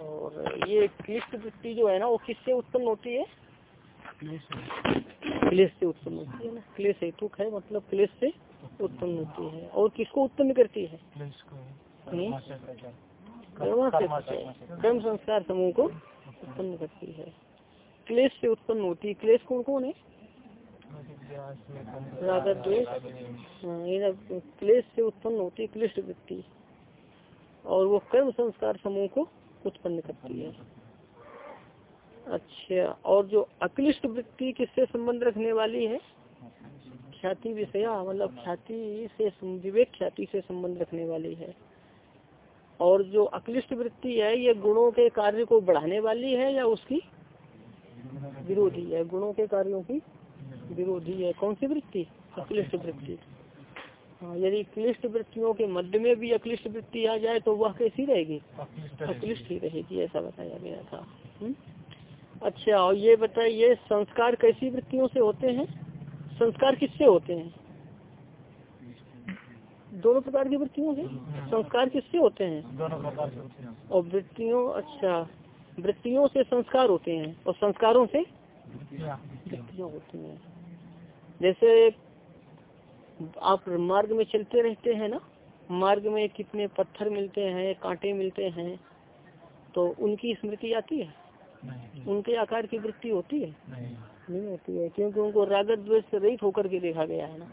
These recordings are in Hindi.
और ये क्लिष्ट वृत्ति जो है ना वो किससे उत्पन्न होती है? क्लेश से। उत्पन्न होती है ना? क्लेश हेतु है मतलब क्लेश से उत्पन्न होती है। और किसको उत्पन्न करती है? हम्म? कर्म संस्कार समूह को उत्पन्न करती है। क्लेश से उत्पन्न होती है। क्लेश कौन कौन है? राधा द्वेष। हाँ, क्लेश से उत्पन्न होती है क्लिष्ट वृत्ति। और वो कर्म संस्कार समूह को उत्पन्न करती है। अच्छा और जो अक्लिष्ट वृत्ति किससे संबंध रखने वाली है? ख्याति विषया मतलब ख्याति से, विवेक ख्याति से संबंध रखने वाली है। और जो अक्लिष्ट वृत्ति है, ये गुणों के कार्य को बढ़ाने वाली है या उसकी विरोधी है? गुणों के कार्यों की विरोधी है। कौन सी वृत्ति? अक्लिष्ट वृत्ति। हाँ यदि क्लिष्ट वृत्तियों के मध्य में भी अक्लिष्ट वृत्ति आ जाए तो वह कैसी रहेगी? अक्लिष्ट ही रहेगी ऐसा बताया गया था। हुँ? अच्छा और ये बताइए संस्कार कैसी वृत्तियों से होते हैं? संस्कार किससे होते हैं? दोनों प्रकार की वृत्तियों से संस्कार किससे होते हैं? और वृत्तियों अच्छा वृत्तियों से संस्कार होते हैं और संस्कारों से वृत्तियाँ होती हैं। जैसे आप मार्ग में चलते रहते हैं ना? मार्ग में कितने पत्थर मिलते हैं कांटे मिलते हैं तो उनकी स्मृति आती है? उनके आकार की वृत्ति होती है? नहीं, नहीं होती है क्योंकि उनको रागत द्वेष से रहित होकर के देखा गया है ना।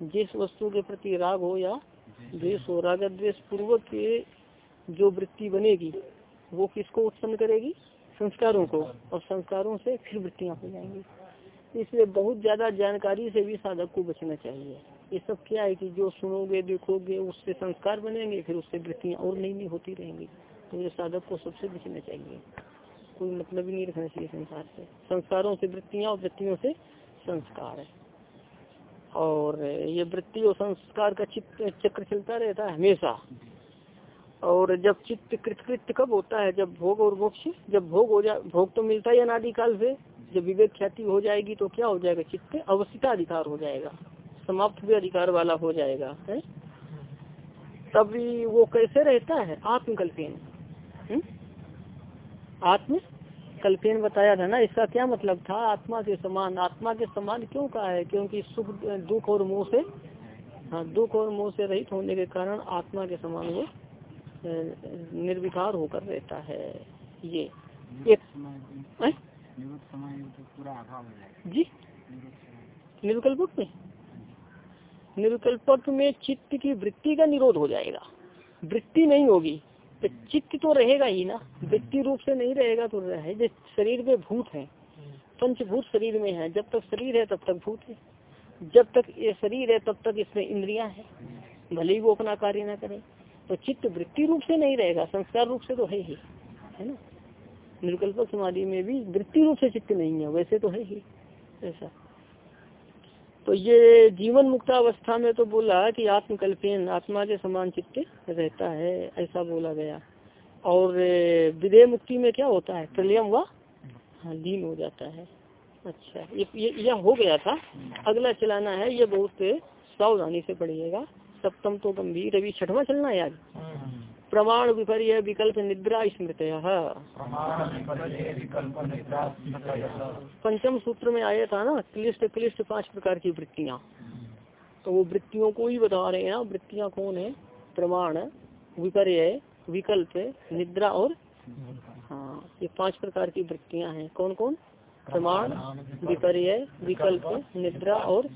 जिस वस्तु के प्रति राग हो या द्वेष हो रागत द्वेष पूर्वक के जो वृत्ति बनेगी वो किसको उत्पन्न करेगी? संस्कारों को। और संस्कारों से फिर वृत्तियाँ हो जाएँगी। इसलिए बहुत ज़्यादा जानकारी से भी साधक को बचना चाहिए। ये सब क्या है कि जो सुनोगे, देखोगे, उससे संस्कार बनेंगे, फिर उससे वृत्तियाँ और नई नई होती रहेंगी। तो ये साधक को सबसे बचना चाहिए। कोई मतलब ही नहीं रखना चाहिए संसार से। संस्कारों से वृत्तियाँ और वृत्तियों से संस्कार है। और ये वृत्ति और संस्कार का चित्त चक्र चलता रहता है हमेशा। और जब चित्त कृतकृत्य कब होता है? जब भोग और मोक्ष? जब भोग हो जाए भोग तो मिलता है अनादिकाल से। जब विवेक ख्याति हो जाएगी तो क्या हो जाएगा? चित्त अवस्थिता अधिकार हो जाएगा। समाप्त भी अधिकार वाला हो जाएगा है? तभी वो कैसे रहता है? आत्मकल्पेन। हम्म? आत्म कल्पेन बताया था ना इसका क्या मतलब था? आत्मा के समान आत्मा के समान क्यों कहा है? क्योंकि सुख दुख और मोह से हाँ दुख और मोह से रहित होने के कारण आत्मा के समान वो निर्विकार होकर रहता है। ये एक जी। निर्विकल्प में? निर्विकल्प में चित्त की वृत्ति का निरोध हो जाएगा। वृत्ति नहीं होगी तो चित्त तो रहेगा ही ना। वृत्ति रूप से नहीं रहेगा तो रहे जो शरीर में भूत है, पंचभूत शरीर में है, जब तक शरीर है तब तक भूत है। जब तक ये शरीर है तब तक इसमें इंद्रिया है। भले ही वो अपना कार्य ना करे तो चित्त वृत्ति रूप से नहीं रहेगा, संस्कार रूप से तो है ही, है ना। निर्कल्प समाधि में भी वृत्ति रूप से चित्त नहीं है, वैसे तो है ही, ऐसा। तो ये जीवन मुक्त अवस्था में तो बोला कि आत्मकल्पेन, आत्मा के समान चित्त रहता है, ऐसा बोला गया। और विदेह मुक्ति में क्या होता है? प्रलयम व हाँ लीन हो जाता है। अच्छा ये ये यह हो गया था। अगला चलाना है, ये बहुत सावधानी से पढ़िएगा। सप्तम तो गंभीर, अभी छठवा चलना है आज? प्रमाण विपर्य विकल्प निद्रा स्मृत पंचम सूत्र में आया था ना, क्लिष्ट क्लिष्ट पाँच प्रकार की वृत्तियाँ। तो वो वृत्तियों को ही बता रहे हैं वृत्तियाँ कौन है? प्रमाण, विपर्य, विकल्प, निद्रा और हाँ ये पाँच प्रकार की वृत्तियाँ हैं। कौन कौन प्रमाण, विपर्य, विकल्प, निद्रा और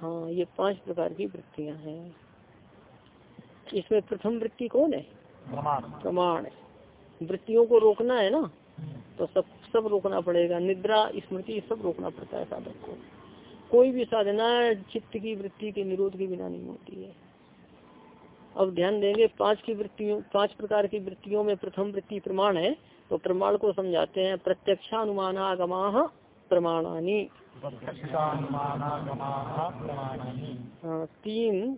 हाँ ये पाँच प्रकार की वृत्तियाँ हैं। इसमें प्रथम वृत्ति कौन है? प्रमाण वृत्तियों को रोकना है ना तो सब सब रोकना पड़ेगा। निद्रा स्मृति सब रोकना पड़ता है साधक को। कोई भी साधना चित्त की वृत्ति के निरोध के बिना नहीं होती है। अब ध्यान देंगे पाँच की वृत्तियों पाँच प्रकार की वृत्तियों में प्रथम वृत्ति प्रमाण है तो प्रमाण को समझाते हैं। प्रत्यक्षानुमानागमा प्रमाणानी। हाँ तीन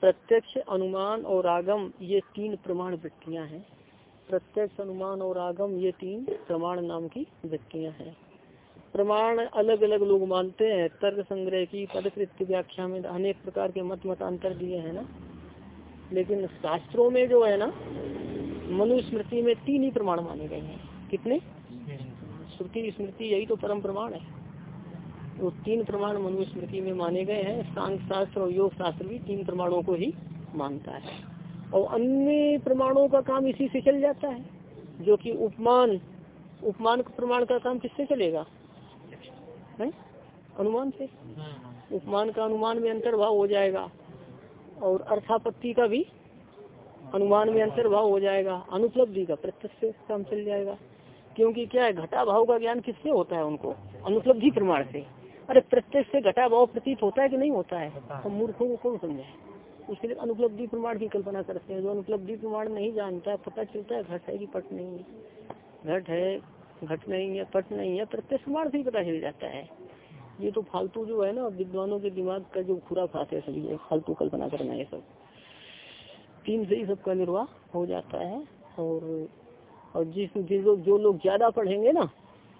प्रत्यक्ष अनुमान और आगम ये तीन प्रमाण वृत्तियाँ हैं। प्रत्यक्ष अनुमान और आगम ये तीन प्रमाण नाम की वृत्तियाँ हैं। प्रमाण अलग अलग लोग मानते हैं। तर्क संग्रह की पदकृत्य व्याख्या में अनेक प्रकार के मत मतांतर दिए हैं ना। लेकिन शास्त्रों में जो है ना मनुस्मृति में तीन ही प्रमाण माने गए हैं। कितने? श्रुति स्मृति यही तो परम प्रमाण है। वो तीन प्रमाण मनुस्मृति में माने गए हैं। सांख्य शास्त्र और योग शास्त्र भी तीन प्रमाणों को ही मानता है। और अन्य प्रमाणों का काम इसी से चल जाता है, जो कि उपमान उपमान प्रमाण का काम किससे चलेगा? है? अनुमान से। उपमान का अनुमान में अंतर्भाव हो जाएगा और अर्थापत्ति का भी अनुमान में अंतर्भाव हो जाएगा। अनुपलब्धि का प्रत्यक्ष काम चल जाएगा। क्योंकि क्या है घटा भाव का ज्ञान किससे होता है उनको? अनुपलब्धि प्रमाण से। अरे प्रत्यक्ष से घटा भाव प्रतीत होता है कि नहीं होता है? हम मूर्खों को कौन समझे? उसके लिए अनुपलब्धि प्रमाण की कल्पना करते हैं। जो अनुपलब्धि प्रमाण नहीं जानता है पता चलता है घट है कि पट नहीं है। घट है घट नहीं है पट नहीं है प्रत्यक्ष प्रमाण से ही पता चल जाता है। ये तो फालतू जो है ना विद्वानों के दिमाग का जो खुरा खाते है सभी फालतू कल्पना करना है सब। तीन से ही सबका निर्वाह हो जाता है। और और जिस जो, जो लोग ज़्यादा पढ़ेंगे ना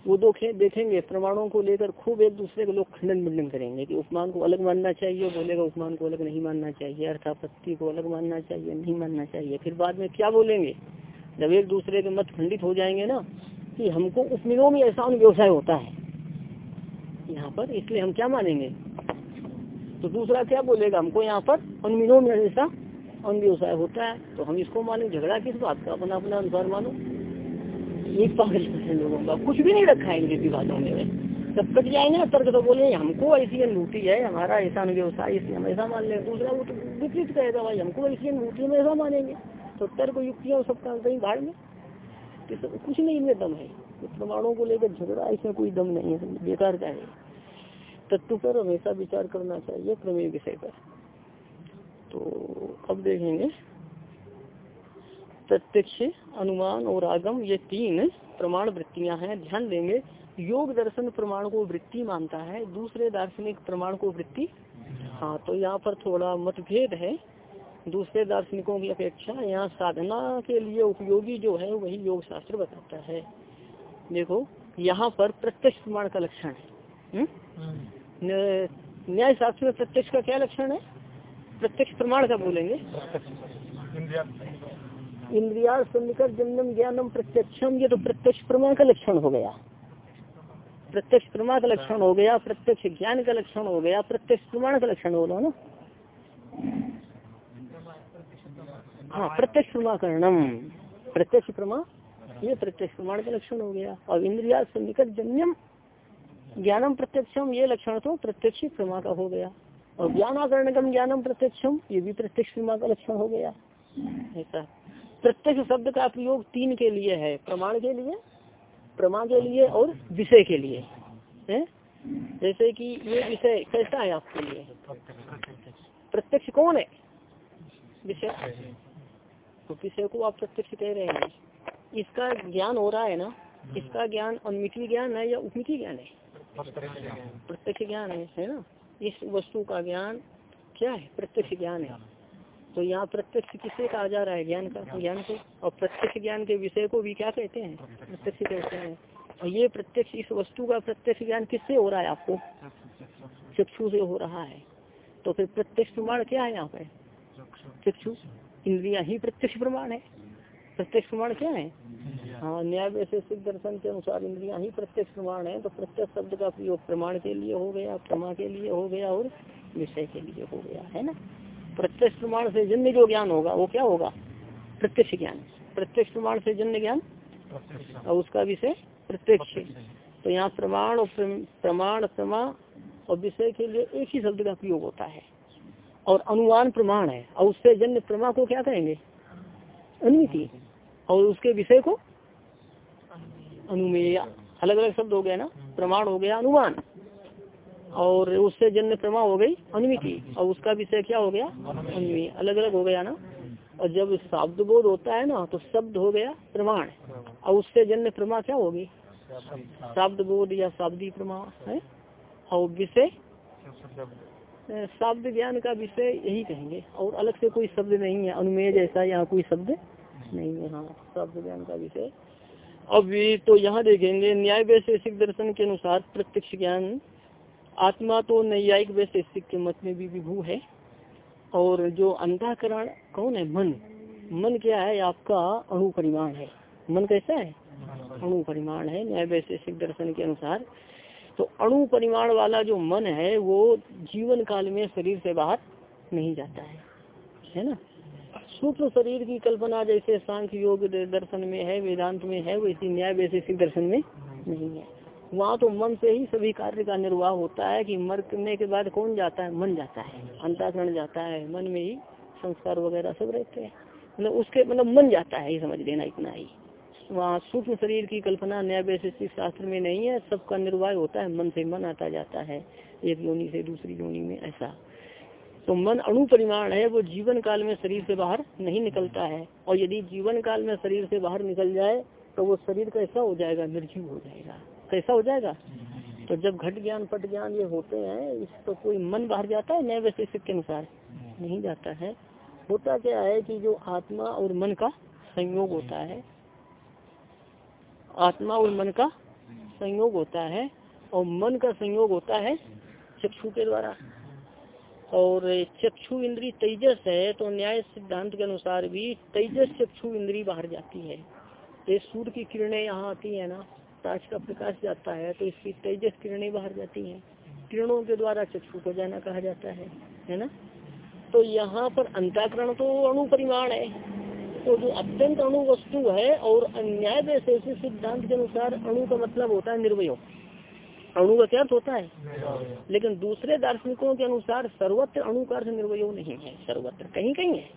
वो दो खेत देखेंगे प्रमाणों को लेकर खूब एक दूसरे के लोग खंडन मंडन करेंगे कि उपमान को अलग मानना चाहिए बोलेगा उपमान को अलग नहीं मानना चाहिए, अर्थापत्ति को अलग मानना चाहिए, नहीं मानना चाहिए। फिर बाद में क्या बोलेंगे? जब एक दूसरे के मत खंडित हो जाएँगे ना, कि हमको उपमिनों में ऐसा व्यवसाय होता है। यहाँ पर इसलिए हम क्या मानेंगे? तो दूसरा क्या बोलेगा? हमको यहाँ पर उनमिनों में ऐसा अन व्यवसाय होता है तो हम इसको माने। झगड़ा किस बात का? अपना अपना अनुसार मानो। एक पागल लोगों का। कुछ भी नहीं रखा है इनके विवादों में। जब कट जाएँगे ना, तर्क तो बोले, हमको ऐसी अनुभूति है, हमारा ऐसा व्यवसाय, इसलिए हम ऐसा मान लें। दूसरा वो तो विपरीत कहेगा भाई, हमको ऐसी अनुभूति में ऐसा मानेंगे। तो तर्क युक्तियाँ सबका कहीं भाड़ में। तो कुछ नहीं, इनमें दम है। तो प्रमाणों को लेकर झगड़ा, इसमें कोई दम नहीं है। बेकार का है। तत्व पर हमेशा विचार करना चाहिए, प्रमेय विषय पर। तो अब देखेंगे। प्रत्यक्ष अनुमान और आगम ये तीन प्रमाण वृत्तियाँ हैं। ध्यान देंगे योग दर्शन प्रमाण को वृत्ति मानता है दूसरे दार्शनिक प्रमाण को वृत्ति हाँ तो यहाँ पर थोड़ा मतभेद है। दूसरे दार्शनिकों की अपेक्षा यहाँ साधना के लिए उपयोगी जो है वही योग शास्त्र बताता है। देखो यहाँ पर प्रत्यक्ष प्रमाण का लक्षण है। हम्म? हम्म। न्याय शास्त्र में प्रत्यक्ष का क्या लक्षण है? प्रत्यक्ष प्रमाण का बोलेंगे। इंद्रिया सन्निकट जन्म, ज्ञानम प्रत्यक्षम ये तो प्रत्यक्ष प्रमाण का लक्षण हो गया। प्रत्यक्ष प्रमा का लक्षण हो गया, प्रत्यक्ष ज्ञान का लक्षण हो गया, प्रत्यक्ष प्रमाण का लक्षण हो ना। हाँ प्रत्यक्ष प्रमाकरणम प्रत्यक्ष प्रमा ये प्रत्यक्ष प्रमाण का लक्षण हो गया। और इंद्रिया सन्निकट जन्यम ज्ञानम प्रत्यक्षम, ये लक्षण तो प्रत्यक्ष प्रमा का हो गया। और ज्ञानाकरणगम ज्ञानम प्रत्यक्षम, ये भी प्रत्यक्ष प्रमा का लक्षण हो गया। ऐसा। प्रत्यक्ष शब्द का प्रयोग तीन के लिए है, प्रमाण के लिए प्रमा के लिए और विषय के लिए, है? जैसे कि ये विषय कैसा है आपके लिए? प्रत्यक्ष कौन है? विषय? तो विषय को आप प्रत्यक्ष कह रहे हैं। इसका ज्ञान हो रहा है ना? इसका ज्ञान अनुमिति ज्ञान है या उपमिति ज्ञान है? प्रत्यक्ष ज्ञान है है ना? इस वस्तु का ज्ञान क्या है? प्रत्यक्ष ज्ञान है। तो यहाँ प्रत्यक्ष किसे कहा जा रहा है? ज्ञान का ज्ञान को। और प्रत्यक्ष ज्ञान के विषय को भी क्या कहते हैं? प्रत्यक्ष कहते हैं। और ये प्रत्यक्ष, इस वस्तु का प्रत्यक्ष ज्ञान किससे हो रहा है आपको? चक्षु से हो रहा है। तो फिर प्रत्यक्ष प्रमाण क्या है यहाँ पे? चक्षु। इंद्रिया ही प्रत्यक्ष प्रमाण है। प्रत्यक्ष प्रमाण क्या है? हाँ न्याय वैशेषिक दर्शन के अनुसार इंद्रिया ही प्रत्यक्ष प्रमाण है। तो प्रत्यक्ष शब्द का प्रयोग प्रमाण के लिए हो गया प्रमा के लिए हो गया और विषय के लिए हो गया, है ना? प्रत्यक्ष प्रमाण से जन्य जो ज्ञान होगा वो क्या होगा? प्रत्यक्ष ज्ञान। प्रत्यक्ष प्रमाण से जन्य ज्ञान और उसका विषय प्रत्यक्ष। तो यहाँ प्रमाण और प्रमाण प्रमा और विषय के लिए एक ही शब्द का प्रयोग होता है। और अनुमान प्रमाण है। और उससे जन्य प्रमा को क्या कहेंगे? अनुमिति। और उसके विषय को? अनुमेय। अलग अलग शब्द हो गया ना? प्रमाण हो गया अनुमान। और उससे जन्य प्रमा हो गई अनुमिति और उसका विषय क्या हो गया? अनुमी अलग अलग हो गया ना? और जब शब्द बोध होता है ना तो शब्द हो गया प्रमाण। और उससे जन्य प्रमा क्या होगी? शब्द बोध या शाब्दी प्रमा है? और विषय? शब्द ज्ञान का विषय यही कहेंगे। और अलग से कोई शब्द नहीं है, अनुमेय जैसा यहाँ कोई शब्द नहीं है हाँ शब्द ज्ञान का विषय। अब तो यहाँ देखेंगे न्याय वैशेषिक दर्शन के अनुसार प्रत्यक्ष ज्ञान आत्मा तो नैयायिक वैशेषिक के मत में भी विभू है। और जो अंताकरण कौन है? मन। मन क्या है? आपका अणु परिमाण है। मन कैसा है? अणु परिमाण है। न्याय वैशेषिक दर्शन के अनुसार। तो अणु परिमाण वाला जो मन है, वो जीवन काल में शरीर से बाहर नहीं जाता है। है ना? सूक्ष्म शरीर की कल्पना जैसे सांख्य योग दर्शन में है, वेदांत में है, वैसी न्याय वैशेषिक दर्शन में नहीं है। वहाँ तो मन से ही सभी कार्य का निर्वाह होता है कि मरने के बाद कौन जाता है? मन जाता है। अंताकरण जाता है। मन में ही संस्कार वगैरह सब रहते हैं। मतलब उसके मतलब मन जाता है ही समझ लेना इतना ही। वहाँ सूक्ष्म शरीर की कल्पना न्याय वैशिष्टिक शास्त्र में नहीं है। सबका निर्वाह होता है। मन से मन आता जाता है। एक योनि से दूसरी योनि में ऐसा। तो मन अणु परिमाण है। वो जीवन काल में शरीर से बाहर नहीं निकलता है। और यदि जीवन काल में शरीर से बाहर निकल जाए तो वो शरीर कैसा हो जाएगा, निर्जीव हो जाएगा। कैसा हो जाएगा? तो जब घट ज्ञान, पट ज्ञान ये होते हैं, इस तो कोई मन बाहर जाता है, नए वैशेषिक के अनुसार नहीं जाता है। होता क्या है कि जो आत्मा और मन का संयोग होता है, आत्मा और मन का संयोग होता है, और मन का संयोग होता है चक्षु के द्वारा। और चक्षु इंद्री तेजस है तो न्याय सिद्धांत के अनुसार भी तेजस चक्षु इंद्री बाहर जाती है। ये सूर्य की किरणें यहाँ आती है ना ताज का प्रकाश जाता है तो इसकी तेजस किरणें बाहर जाती हैं। किरणों के द्वारा चक्षु को जाना कहा जाता है है ना? तो यहाँ पर अंताकरण तो अणु परिमाण है। तो जो अत्यंत अणु वस्तु है और अन्याय वैशेषिक सिद्धांत के अनुसार अणु का मतलब होता है निर्वय। अणु का क्या होता है? लेकिन दूसरे दार्शनिकों के अनुसार सर्वत्र अणु का अर्थ निर्वय नहीं है। सर्वत्र कहीं कहीं है।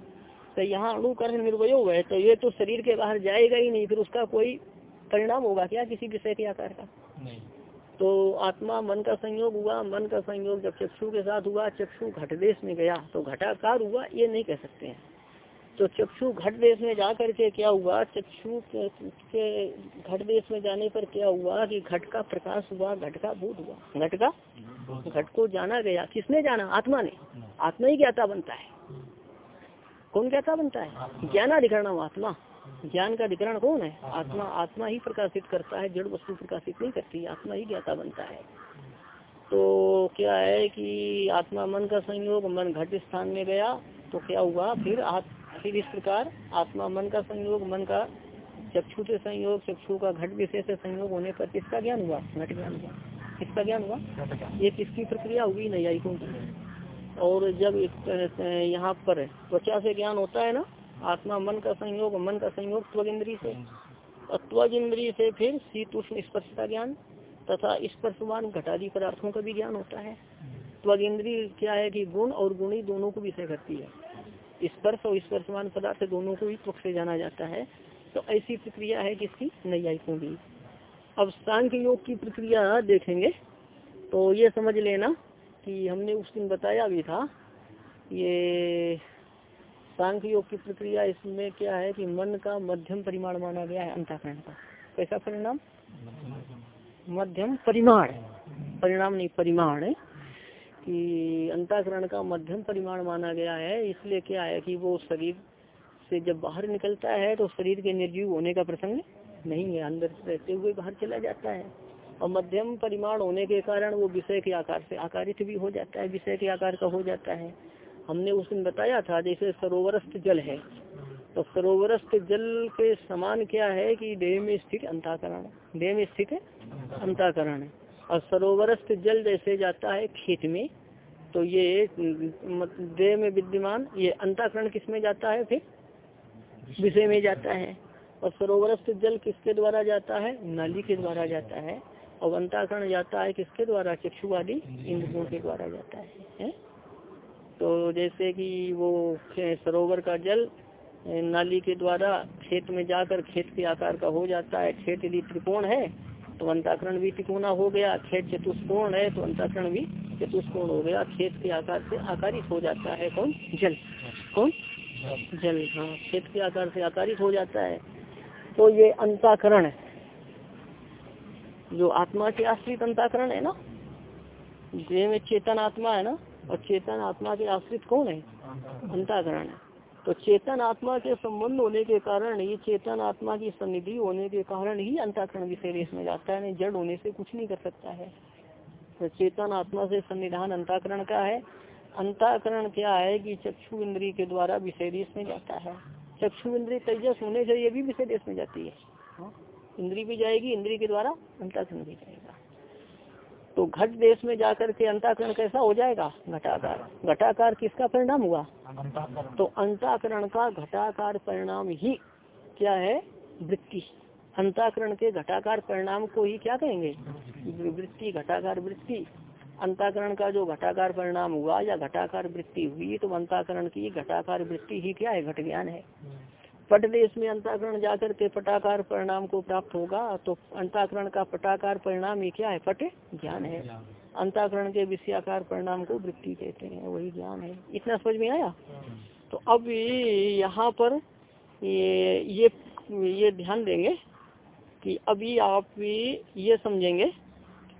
तो यहाँ अणु का अर्थ निर्वय है तो ये तो शरीर के बाहर जाएगा ही नहीं, फिर उसका कोई परिणाम होगा क्या किसी विषय के आकार का? तो आत्मा मन का संयोग हुआ मन का संयोग जब चक्षु के साथ हुआ चक्षु घट देश में गया तो घटाकार हुआ ये नहीं कह सकते हैं। तो चक्षु घट देश में जा करके क्या हुआ चक्षु के घट देश में जाने पर क्या हुआ कि घट का प्रकाश हुआ घट का भूत हुआ। घट का? घट को जाना गया। किसने जाना? आत्मा ने। आत्मा ही ज्ञाता बनता है। कौन ज्ञाता बनता है? ज्ञानाधिकरण आत्मा। ज्ञान का अधिकरण कौन है? आत्मा। आत्मा ही प्रकाशित करता है जड़ वस्तु प्रकाशित नहीं करती आत्मा ही ज्ञाता बनता है। तो क्या है कि आत्मा मन का संयोग मन घट स्थान में गया तो क्या हुआ? फिर फिर इस प्रकार आत्मा मन का संयोग मन का चक्षु से संयोग चक्षु का घट विषय से संयोग होने पर किसका ज्ञान हुआ? घट ज्ञान हुआ। किसका ज्ञान हुआ? ये किसकी प्रक्रिया हुई नैयायिकों की। और जब यहाँ पर त्वचा से ज्ञान होता है ना आत्मा मन का संयोग, मन का संयोग त्वग इंद्री से। त्वग इंद्री से फिर शीत, उष्ण, स्पर्श का ज्ञान तथा स्पर्शवान घटादी पदार्थों का भी ज्ञान होता है। त्वग इंद्री क्या है कि गुण और गुणी दोनों को विषय करती है। स्पर्श और स्पर्शमान पदार्थ दोनों को ही त्वक से जाना जाता है। तो ऐसी प्रक्रिया है किसकी नैयायिकों की अब सांख्य योग की प्रक्रिया देखेंगे। तो ये समझ लेना कि हमने उस दिन बताया भी था, ये सांख्य योग की प्रक्रिया इसमें क्या है कि मन का मध्यम परिमाण माना गया है, अंताकरण का। कैसा परिणाम? मध्यम परिमाण। परिणाम नहीं, परिमाण। कि अंताकरण का मध्यम परिमाण माना गया है, इसलिए क्या है कि वो शरीर से जब बाहर निकलता है तो शरीर के निर्जीव होने का प्रसंग नहीं है। अंदर रहते हुए बाहर चला जाता है। और मध्यम परिमाण होने के कारण वो विषय के आकार से आकारित भी हो जाता है, विषय के आकार का हो जाता है। हमने उस दिन बताया था जैसे सरोवरस्थ जल है। तो सरोवरस्थ जल के समान क्या है कि देह में स्थित अंताकरण देह में स्थित अंताकरण और सरोवरस्थ जल जैसे जाता है खेत में तो ये देह में विद्यमान ये अंताकरण किसमें जाता है फिर? विषय में जाता है। और सरोवरस्थ जल किसके द्वारा जाता है? नाली के द्वारा जाता है। और अंताकरण जाता है किसके द्वारा? चक्षु आदि इंद्रियों के द्वारा जाता है, है? तो जैसे कि वो सरोवर का जल नाली के द्वारा खेत में जाकर खेत के आकार का हो जाता है। खेत यदि त्रिकोण है तो अंताकरण भी त्रिकोणा हो गया। खेत चतुष्कोण है तो अंताकरण भी चतुष्कोण हो गया। खेत के आकार से आकारित हो जाता है कौन? जल। कौन? जल हाँ। खेत के आकार से आकारित हो जाता है। तो ये अंताकरण, जो आत्मा के आश्रित अंताकरण है ना देह में चेतन आत्मा है ना और चेतन आत्मा के आश्रित कौन है? अंताकरण तो चेतन आत्मा के संबंध होने के कारण, ये चेतन आत्मा की सन्निधि होने के कारण ही अंताकरण विषय रेस में जाता है जड़ होने से कुछ नहीं कर सकता है। तो चेतन आत्मा से सन्निधान अंताकरण का है। अंताकरण क्या है कि चक्षु इंद्री के द्वारा विषय रेस में जाता है। चक्षु इंद्री तेजस होने से ये भी विषय देश में जाती हाँ? इंद्री भी जाएगी इंद्री के द्वारा अंताकरण भी जाएगा। तो घट देश में जाकर के अंताकरण कैसा हो जाएगा? घटाकार। घटाकार किसका परिणाम हुआ? तो अंताकरण का घटाकार परिणाम ही क्या है? वृत्ति। अंताकरण के घटाकार परिणाम को ही क्या कहेंगे? वृत्ति घटाकार वृत्ति। अंताकरण का जो घटाकार परिणाम हुआ या घटाकार वृत्ति हुई तो अंताकरण की घटाकार वृत्ति ही क्या है? घट ज्ञान है। पट देश में अंताकरण जाकर के पटाकार परिणाम को प्राप्त होगा तो अंताकरण का पटाकार परिणाम ही क्या है? पट ज्ञान है। अंताकरण के विषयाकार परिणाम को वृत्ति कहते हैं, वही ज्ञान है। इतना समझ में आया? तो अब यहाँ पर ये ये ये ध्यान देंगे कि अभी आप ये समझेंगे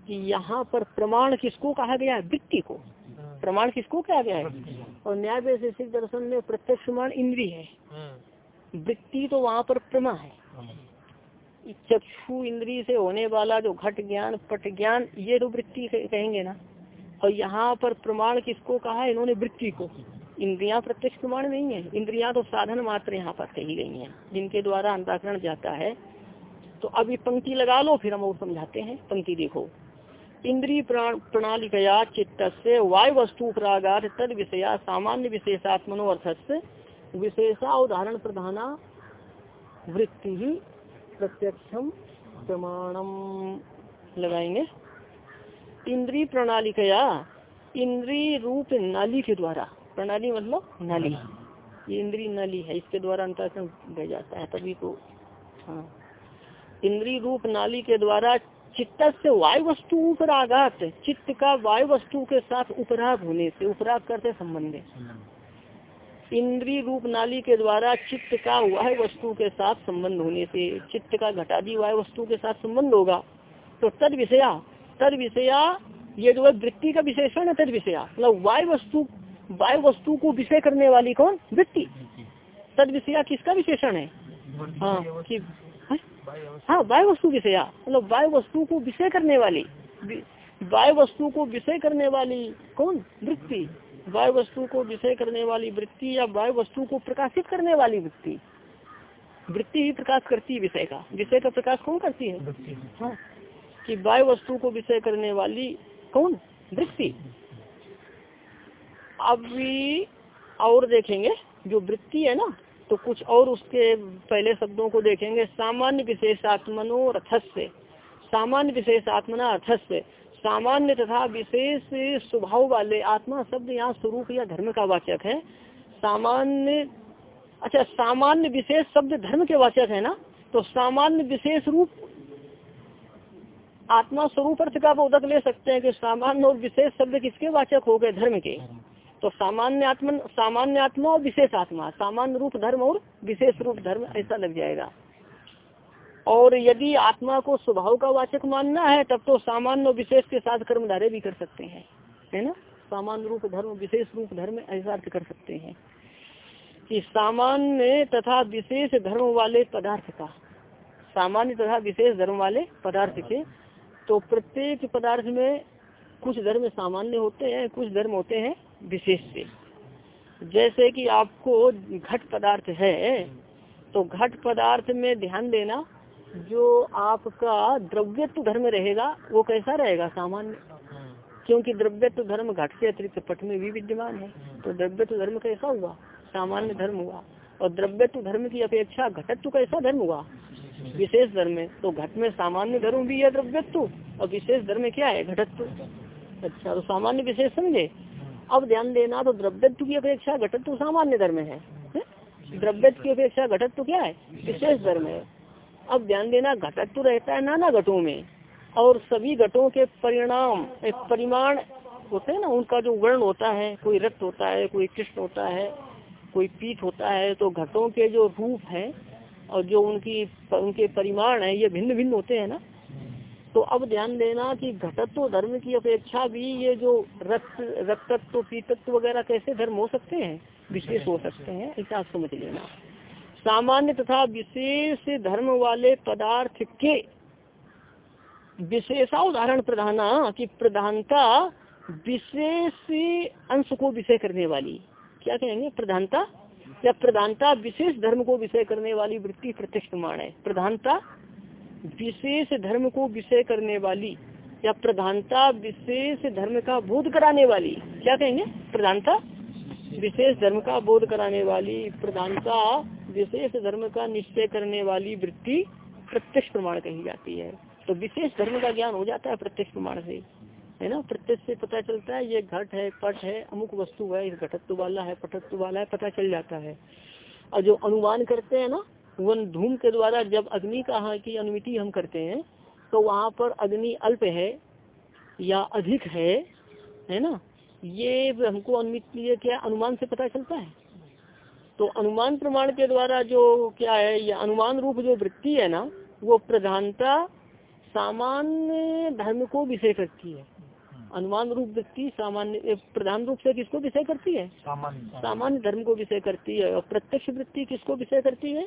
कि यहाँ पर प्रमाण किसको कहा गया है? वृत्ति को। प्रमाण किसको कहा गया है? और न्याय वैशेषिक दर्शन में प्रत्यक्ष प्रमाण इंद्री है। वृत्ति तो वहाँ पर प्रमा है। चक्षु इंद्री से होने वाला जो घट ज्ञान पट ज्ञान ये तो वृत्ति कहेंगे ना। और यहाँ पर प्रमाण किसको कहा? है इन्होंने वृत्ति को। इंद्रिया प्रत्यक्ष प्रमाण नहीं है इंद्रिया तो साधन मात्र यहाँ पर कही गई हैं। जिनके द्वारा अंताकरण जाता है। तो अभी पंक्ति लगा लो फिर हम और समझाते हैं। पंक्ति देखो। इंद्रिय प्रणालिकया चित्त से वायु वस्तु प्रागार तद विषया सामान्य विशेषात्मनो अर्थ विशेषा उदाहरण प्रधाना वृत्ति ही प्रत्यक्षम प्रमाणम। लगाएँगे। इंद्रिय प्रणालिकया इंद्रिय रूप नाली के द्वारा। प्रणाली मतलब नाली। ये इंद्रिय नाली है, इसके द्वारा अंतरक्षण बह जाता है, तभी तो हाँ। इंद्रिय रूप नाली के द्वारा चित्त से वायु वस्तु उपराघात चित्त का वायु वस्तु के साथ उपराग होने से, उपराग करते संबंध इंद्रिय रूप नाली के द्वारा चित्त का वायु वस्तु के साथ संबंध होने से, चित्त का घटादी वायु वस्तु के साथ संबंध होगा। तो तद विषया तद विषया ये जो है वृत्ति का विशेषण है तद विषया मतलब वायु वस्तु वायु वस्तु को विषय करने वाली कौन? वृत्ति। तद विषया किसका विशेषण है? हाँ कि हाँ? वायु वस्तु विषया। मतलब वाय वस्तु को विषय करने वाली वाय वस्तु को विषय करने वाली कौन? वृत्ति। वायु वस्तु को विषय करने वाली वृत्ति या वायु वस्तु को प्रकाशित करने वाली वृत्ति। वृत्ति ही प्रकाश करती है विषय का। विषय का प्रकाश कौन करती है? हाँ कि वायु वस्तु को विषय करने वाली कौन? वृत्ति। अभी और देखेंगे। जो वृत्ति है ना तो कुछ और उसके पहले शब्दों को देखेंगे। सामान्य विशेषात्मनो रथस्य। सामान्य विशेषात्मना अर्थस्य सामान्य तथा विशेष स्वभाव वाले आत्मा शब्द यहाँ स्वरूप या धर्म का वाचक है। सामान्य अच्छा सामान्य विशेष शब्द धर्म के वाचक है ना? तो सामान्य विशेष रूप आत्मा स्वरूप अर्थ का बोधक ले सकते हैं कि सामान्य और विशेष शब्द किसके वाचक हो गए? धर्म के। तो सामान्य आत्मा सामान्य आत्मा और विशेष आत्मा सामान्य रूप धर्म और विशेष रूप धर्म ऐसा लग जाएगा। और यदि आत्मा को स्वभाव का वाचक मानना है, तब तो सामान्य विशेष के साथ कर्मधारे भी कर सकते हैं। है ना? सामान्य रूप धर्म, विशेष रूप धर्म ऐसा अर्थ कर सकते हैं। कि सामान्य तथा विशेष धर्म वाले पदार्थ का, सामान्य तथा विशेष धर्म वाले पदार्थ के तो प्रत्येक पदार्थ में कुछ धर्म सामान्य होते हैं, कुछ धर्म होते हैं विशेष से। जैसे कि आपको घट पदार्थ है तो घट पदार्थ में ध्यान देना जो आपका द्रव्यत्व धर्म रहेगा, वो कैसा रहेगा सामान्य? क्योंकि द्रव्यत्व धर्म घट से अतिरिक्त पट में भी विद्यमान है। तो द्रव्यत्व धर्म कैसा हुआ? सामान्य धर्म हुआ। और द्रव्यत्व धर्म की अपेक्षा घटत्व कैसा धर्म हुआ? विशेष धर्म है तो घट में सामान्य धर्म भी है द्रव्यत्व, और विशेष धर्म क्या है? घटत्व। अच्छा तो सामान्य विशेष समझे? अब ध्यान देना तो द्रव्यत्व की अपेक्षा घटत्व सामान्य धर्म है? द्रव्यत्व की अपेक्षा घटत्व क्या है? विशेष धर्म है। अब ध्यान देना घटक तो रहता है नाना घटों में। और सभी घटों के परिणाम परिमाण होते हैं ना, उनका जो वर्ण होता है, कोई रक्त होता है, कोई कृष्ण होता है, कोई पीठ होता है तो घटों के जो रूप है और जो उनकी, उनके परिमाण है, ये भिन्न भिन्न होते हैं ना। तो अब ध्यान देना कि घटत्व धर्म की अपेक्षा भी ये जो रक्त, रक्तत्व, पीतत्व वगैरह कैसे धर्म हो सकते हैं, विशेष हो सकते हैं ऐसा समझ लेना। सामान्य तथा विशेष धर्म वाले पदार्थ के विशेषा उदाहरण प्रधाना की प्रधानता विशेष अंश को विषय करने वाली। क्या कहेंगे? प्रधानता? या प्रधानता विशेष धर्म को विषय करने वाली वृत्ति प्रत्यक्ष प्रमाण है। प्रधानता विशेष धर्म को विषय करने वाली या प्रधानता विशेष धर्म का बोध कराने वाली। क्या कहेंगे? प्रधानता विशेष धर्म का बोध कराने वाली प्रधानता, विशेष धर्म का निश्चय करने वाली वृत्ति प्रत्यक्ष प्रमाण कही जाती है। तो विशेष धर्म का ज्ञान हो जाता है प्रत्यक्ष प्रमाण से, है ना? प्रत्यक्ष से पता चलता है ये घट है, पट है, अमुक वस्तु है, इस घटत्व वाला है, पटत्व वाला है, पता चल जाता है। और जो अनुमान करते हैं ना, वन धूम के द्वारा जब अग्नि का की अनुमिति हम करते हैं तो वहाँ पर अग्नि अल्प है या अधिक है है ना? ये हमको अनुमित लिए क्या अनुमान से पता चलता है? तो अनुमान प्रमाण के द्वारा जो क्या है, ये अनुमान रूप जो वृत्ति है ना, वो प्रधानता सामान्य धर्म को विषय रखती है। अनुमान रूप वृत्ति सामान्य प्रधान रूप से किसको विषय करती है? सामान्य। धर्म को विषय करती है और प्रत्यक्ष वृत्ति किसको विषय करती है?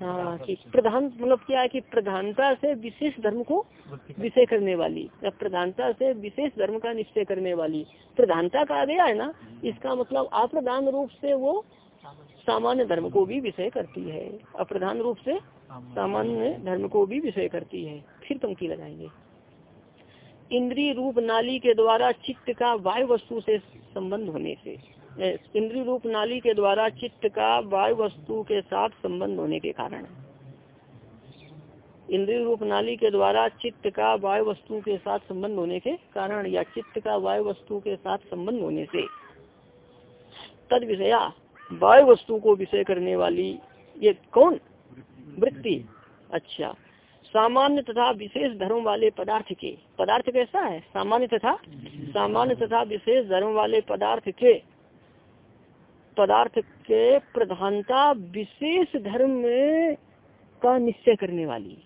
हाँ कि प्रधान मतलब क्या है कि प्रधानता से विशेष धर्म को विषय करने वाली या प्रधानता से विशेष धर्म का निश्चय करने वाली। प्रधानता का गया है ना? इसका मतलब अप्रधान रूप से वो सामान्य धर्म को भी विषय करती है। अप्रधान रूप से सामान्य धर्म को भी विषय करती है। फिर पंक्ति लगाएँगे। इंद्रिय रूप नाली के द्वारा चित्त का वायु वस्तु से संबंध होने से इंद्रिय रूप नाली के द्वारा चित्त का वायु वस्तु के साथ संबंध होने के कारण। इंद्रिय रूप नाली के द्वारा चित्त का वायु वस्तु के साथ संबंध होने के कारण या चित्त का वायु वस्तु के साथ संबंध होने से, तद विषया वायु वस्तु को विषय करने वाली ये कौन? वृत्ति। अच्छा सामान्य तथा विशेष धर्म वाले पदार्थ के। पदार्थ कैसा है? सामान्य तथा सामान्य तथा विशेष धर्म वाले पदार्थ के। पदार्थ के प्रधानता विशेष धर्म का निश्चय करने वाली।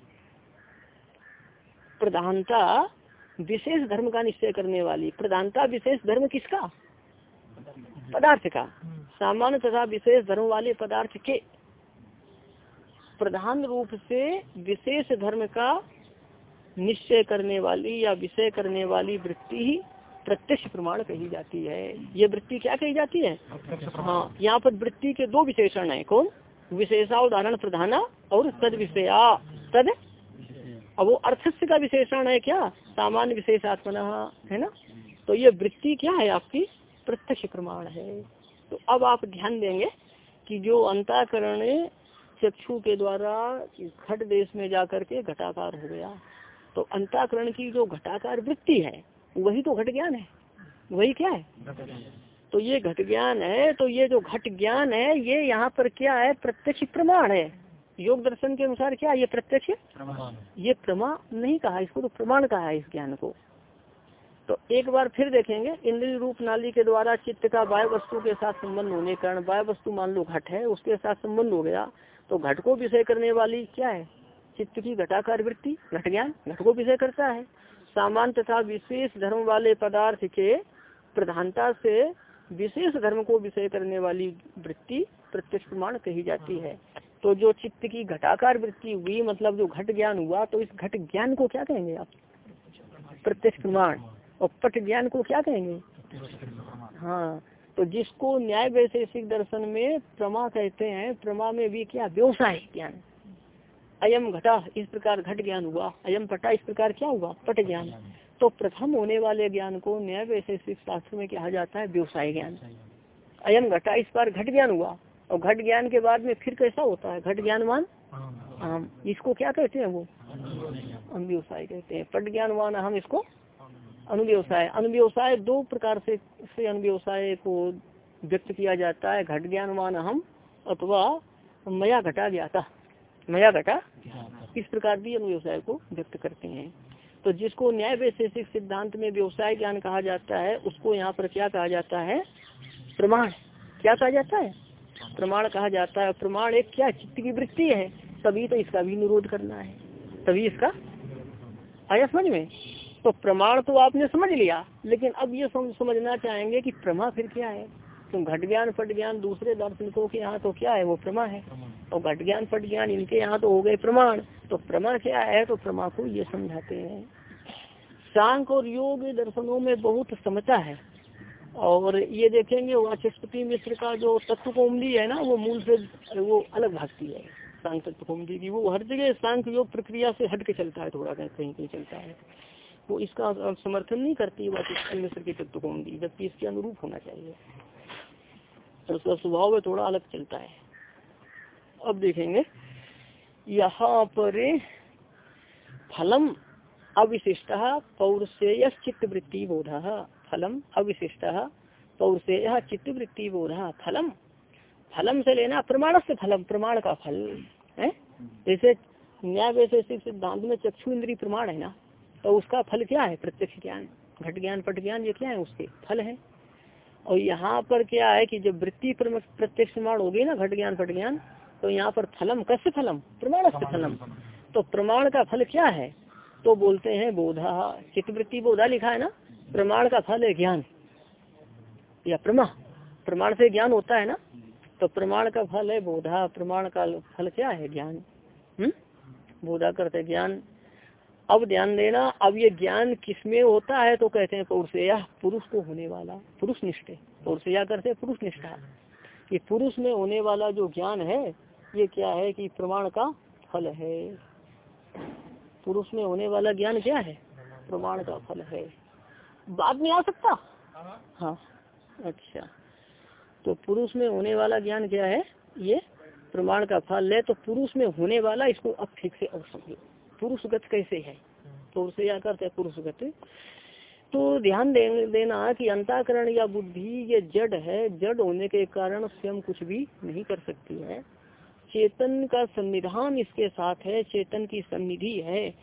प्रधानता विशेष धर्म का निश्चय करने वाली। प्रधानता विशेष धर्म किसका? पदार्थ का। सामान्य तथा विशेष धर्म वाले पदार्थ के। प्रधान रूप से विशेष धर्म का निश्चय करने वाली या विषय करने वाली वृत्ति ही प्रत्यक्ष प्रमाण कही जाती है। ये वृत्ति क्या कही जाती है? हाँ यहाँ पर वृत्ति के दो विशेषण है। कौन? विशेषा उदाहरण प्रधाना और तद विषया तद? अब वो अर्थस्य का विशेषण है क्या? सामान्य विशेषात्मना है ना? तो ये वृत्ति क्या है आपकी? प्रत्यक्ष प्रमाण है। तो अब आप ध्यान देंगे कि जो अंताकरण चक्षु के द्वारा घट देश में जाकर के घटाकार हो गया। तो अंताकरण की जो घटाकार वृत्ति है वही तो घट ज्ञान है। वही क्या है? तो ये घट ज्ञान है तो ये जो घट ज्ञान है ये यहाँ पर क्या है? प्रत्यक्ष प्रमाण है। योग दर्शन के अनुसार क्या ये प्रत्यक्ष? ये प्रमा नहीं कहा इसको तो प्रमाण कहा है इस ज्ञान को। तो एक बार फिर देखेंगे इंद्रिय रूप नाली के द्वारा चित्त का वाय वस्तु के साथ संबंध होने कारण वाय वस्तु मान लो घट है उसके साथ संबंध हो गया। तो घट को विषय करने वाली क्या है? चित्त की घटाकार वृत्ति घट ज्ञान घट को विषय करता है। सामान्य तथा विशेष धर्म वाले पदार्थ के प्रधानता से विशेष धर्म को विषय करने वाली वृत्ति प्रत्यक्ष प्रमाण कही जाती है। तो जो चित्त की घटाकार वृत्ति हुई मतलब जो घट ज्ञान हुआ तो इस घट ज्ञान को क्या कहेंगे आप? प्रत्यक्ष प्रमाण। और पट ज्ञान को क्या कहेंगे? हाँ तो जिसको न्याय वैशेषिक दर्शन में प्रमा कहते हैं प्रमा में भी क्या? व्यवसाय ज्ञान। अयम घटा इस प्रकार घट ज्ञान हुआ। अयम पटा इस प्रकार क्या हुआ? पट ज्ञान। तो प्रथम होने वाले ज्ञान को न्याय वैशेषिक शास्त्र में कहा जाता है व्यवसाय ज्ञान। अयम घटा इस बार घट ज्ञान हुआ। और घट ज्ञान के बाद में फिर कैसा होता है? घट ज्ञानवान हम इसको क्या कहते हैं वो? हम व्यवसाय कहते हैं। पट ज्ञान ज्ञानवान हम इसको अनुव्यवसाय अनुव्यवसाय दो प्रकार से से अनुव्यवसाय को व्यक्त किया जाता है। घट ज्ञानवान हम अथवा मया घटा ज्ञाता। मया घटा इस प्रकार भी अनुव्यवसाय को व्यक्त करते हैं। तो जिसको न्याय वैशेषिक सिद्धांत में व्यवसाय ज्ञान कहा जाता है, उसको यहाँ पर क्या कहा जाता है? प्रमाण। क्या कहा जाता है? प्रमाण कहा जाता है। प्रमाण एक क्या चित्त की वृत्ति है। तभी तो इसका भी निरोध करना है। तभी इसका आया समझ में? तो प्रमाण तो आपने समझ लिया लेकिन अब ये समझना चाहेंगे कि प्रमा फिर क्या है? तो घट ज्ञान पट ज्ञान दूसरे दार्शनिकों के यहाँ तो क्या है? वो प्रमा है। और घट ज्ञान पट ज्ञान इनके यहाँ तो हो गए प्रमाण। तो प्रमा क्या है? तो प्रमा को ये समझाते हैं। सांख और योग दर्शनों में बहुत समता है। और ये देखेंगे वाचस्पति मिश्र का जो तत्व कोमली है ना वो मूल से वो अलग भागती है। सांख तत्व कोमली की वो हर जगह सांख योग प्रक्रिया से हट के चलता है थोड़ा कहीं कहीं चलता है। वो इसका समर्थन नहीं करती वाचस्पति मिश्र की तत्व कोमली जबकि इसके अनुरूप होना चाहिए। और उसका स्वभाव है, थोड़ा अलग चलता है। अब देखेंगे, यहाँ पर फलम अविशिष्ट पौरसेय चित्तवृत्ति बोध फलम अविशिष्ट पौरसेय चित्तवृत्ति बोध फलम फलम से लेना प्रमाण से फलम, प्रमाण का फल, है? जैसे न्याय, वैसे सिद्धांत में चक्षु इंद्री प्रमाण है ना? तो उसका फल क्या है? प्रत्यक्ष ज्ञान। घट ज्ञान पट ज्ञान ये क्या है? उसके फल है। और यहाँ पर क्या है कि जब वृत्ति प्रत्यक्ष प्रमाण होगी ना घट ज्ञान पट ज्ञान तो यहाँ पर फलम कैसे फलम? प्रमाण से फलम। तो प्रमाण का फल क्या है? तो बोलते हैं बोधा। चित्तवृत्ति बोधा लिखा है ना? प्रमाण का फल है ज्ञान। या प्रमा। प्रमाण से ज्ञान होता है ना? तो प्रमाण का फल है बोधा। प्रमाण का फल क्या है? ज्ञान। हम्म? बोधा करते ज्ञान। अब ध्यान देना, अब ये ज्ञान किसमें होता है तो कहते हैं पौरुषया, पुरुष को होने वाला, पुरुष निष्ठ, पौरुषया करते पुरुष निष्ठा। कि पुरुष में होने वाला जो ज्ञान है, ये क्या है कि प्रमाण का फल है। पुरुष में होने वाला ज्ञान क्या है? प्रमाण का फल है। बाद में आ सकता? हाँ अच्छा। तो पुरुष में होने वाला ज्ञान क्या है? ये प्रमाण का फल है तो पुरुष में होने वाला इसको अब ठीक से और समझो। पुरुषगत कैसे है? तो उसे या करते हैं पुरुषगत। तो ध्यान दे, देना कि अंताकरण या बुद्धि ये जड़ है। जड़ होने के कारण स्वयं कुछ भी नहीं कर सकती है। चेतन का संविधान इसके साथ है। चेतन की सन्निधि है।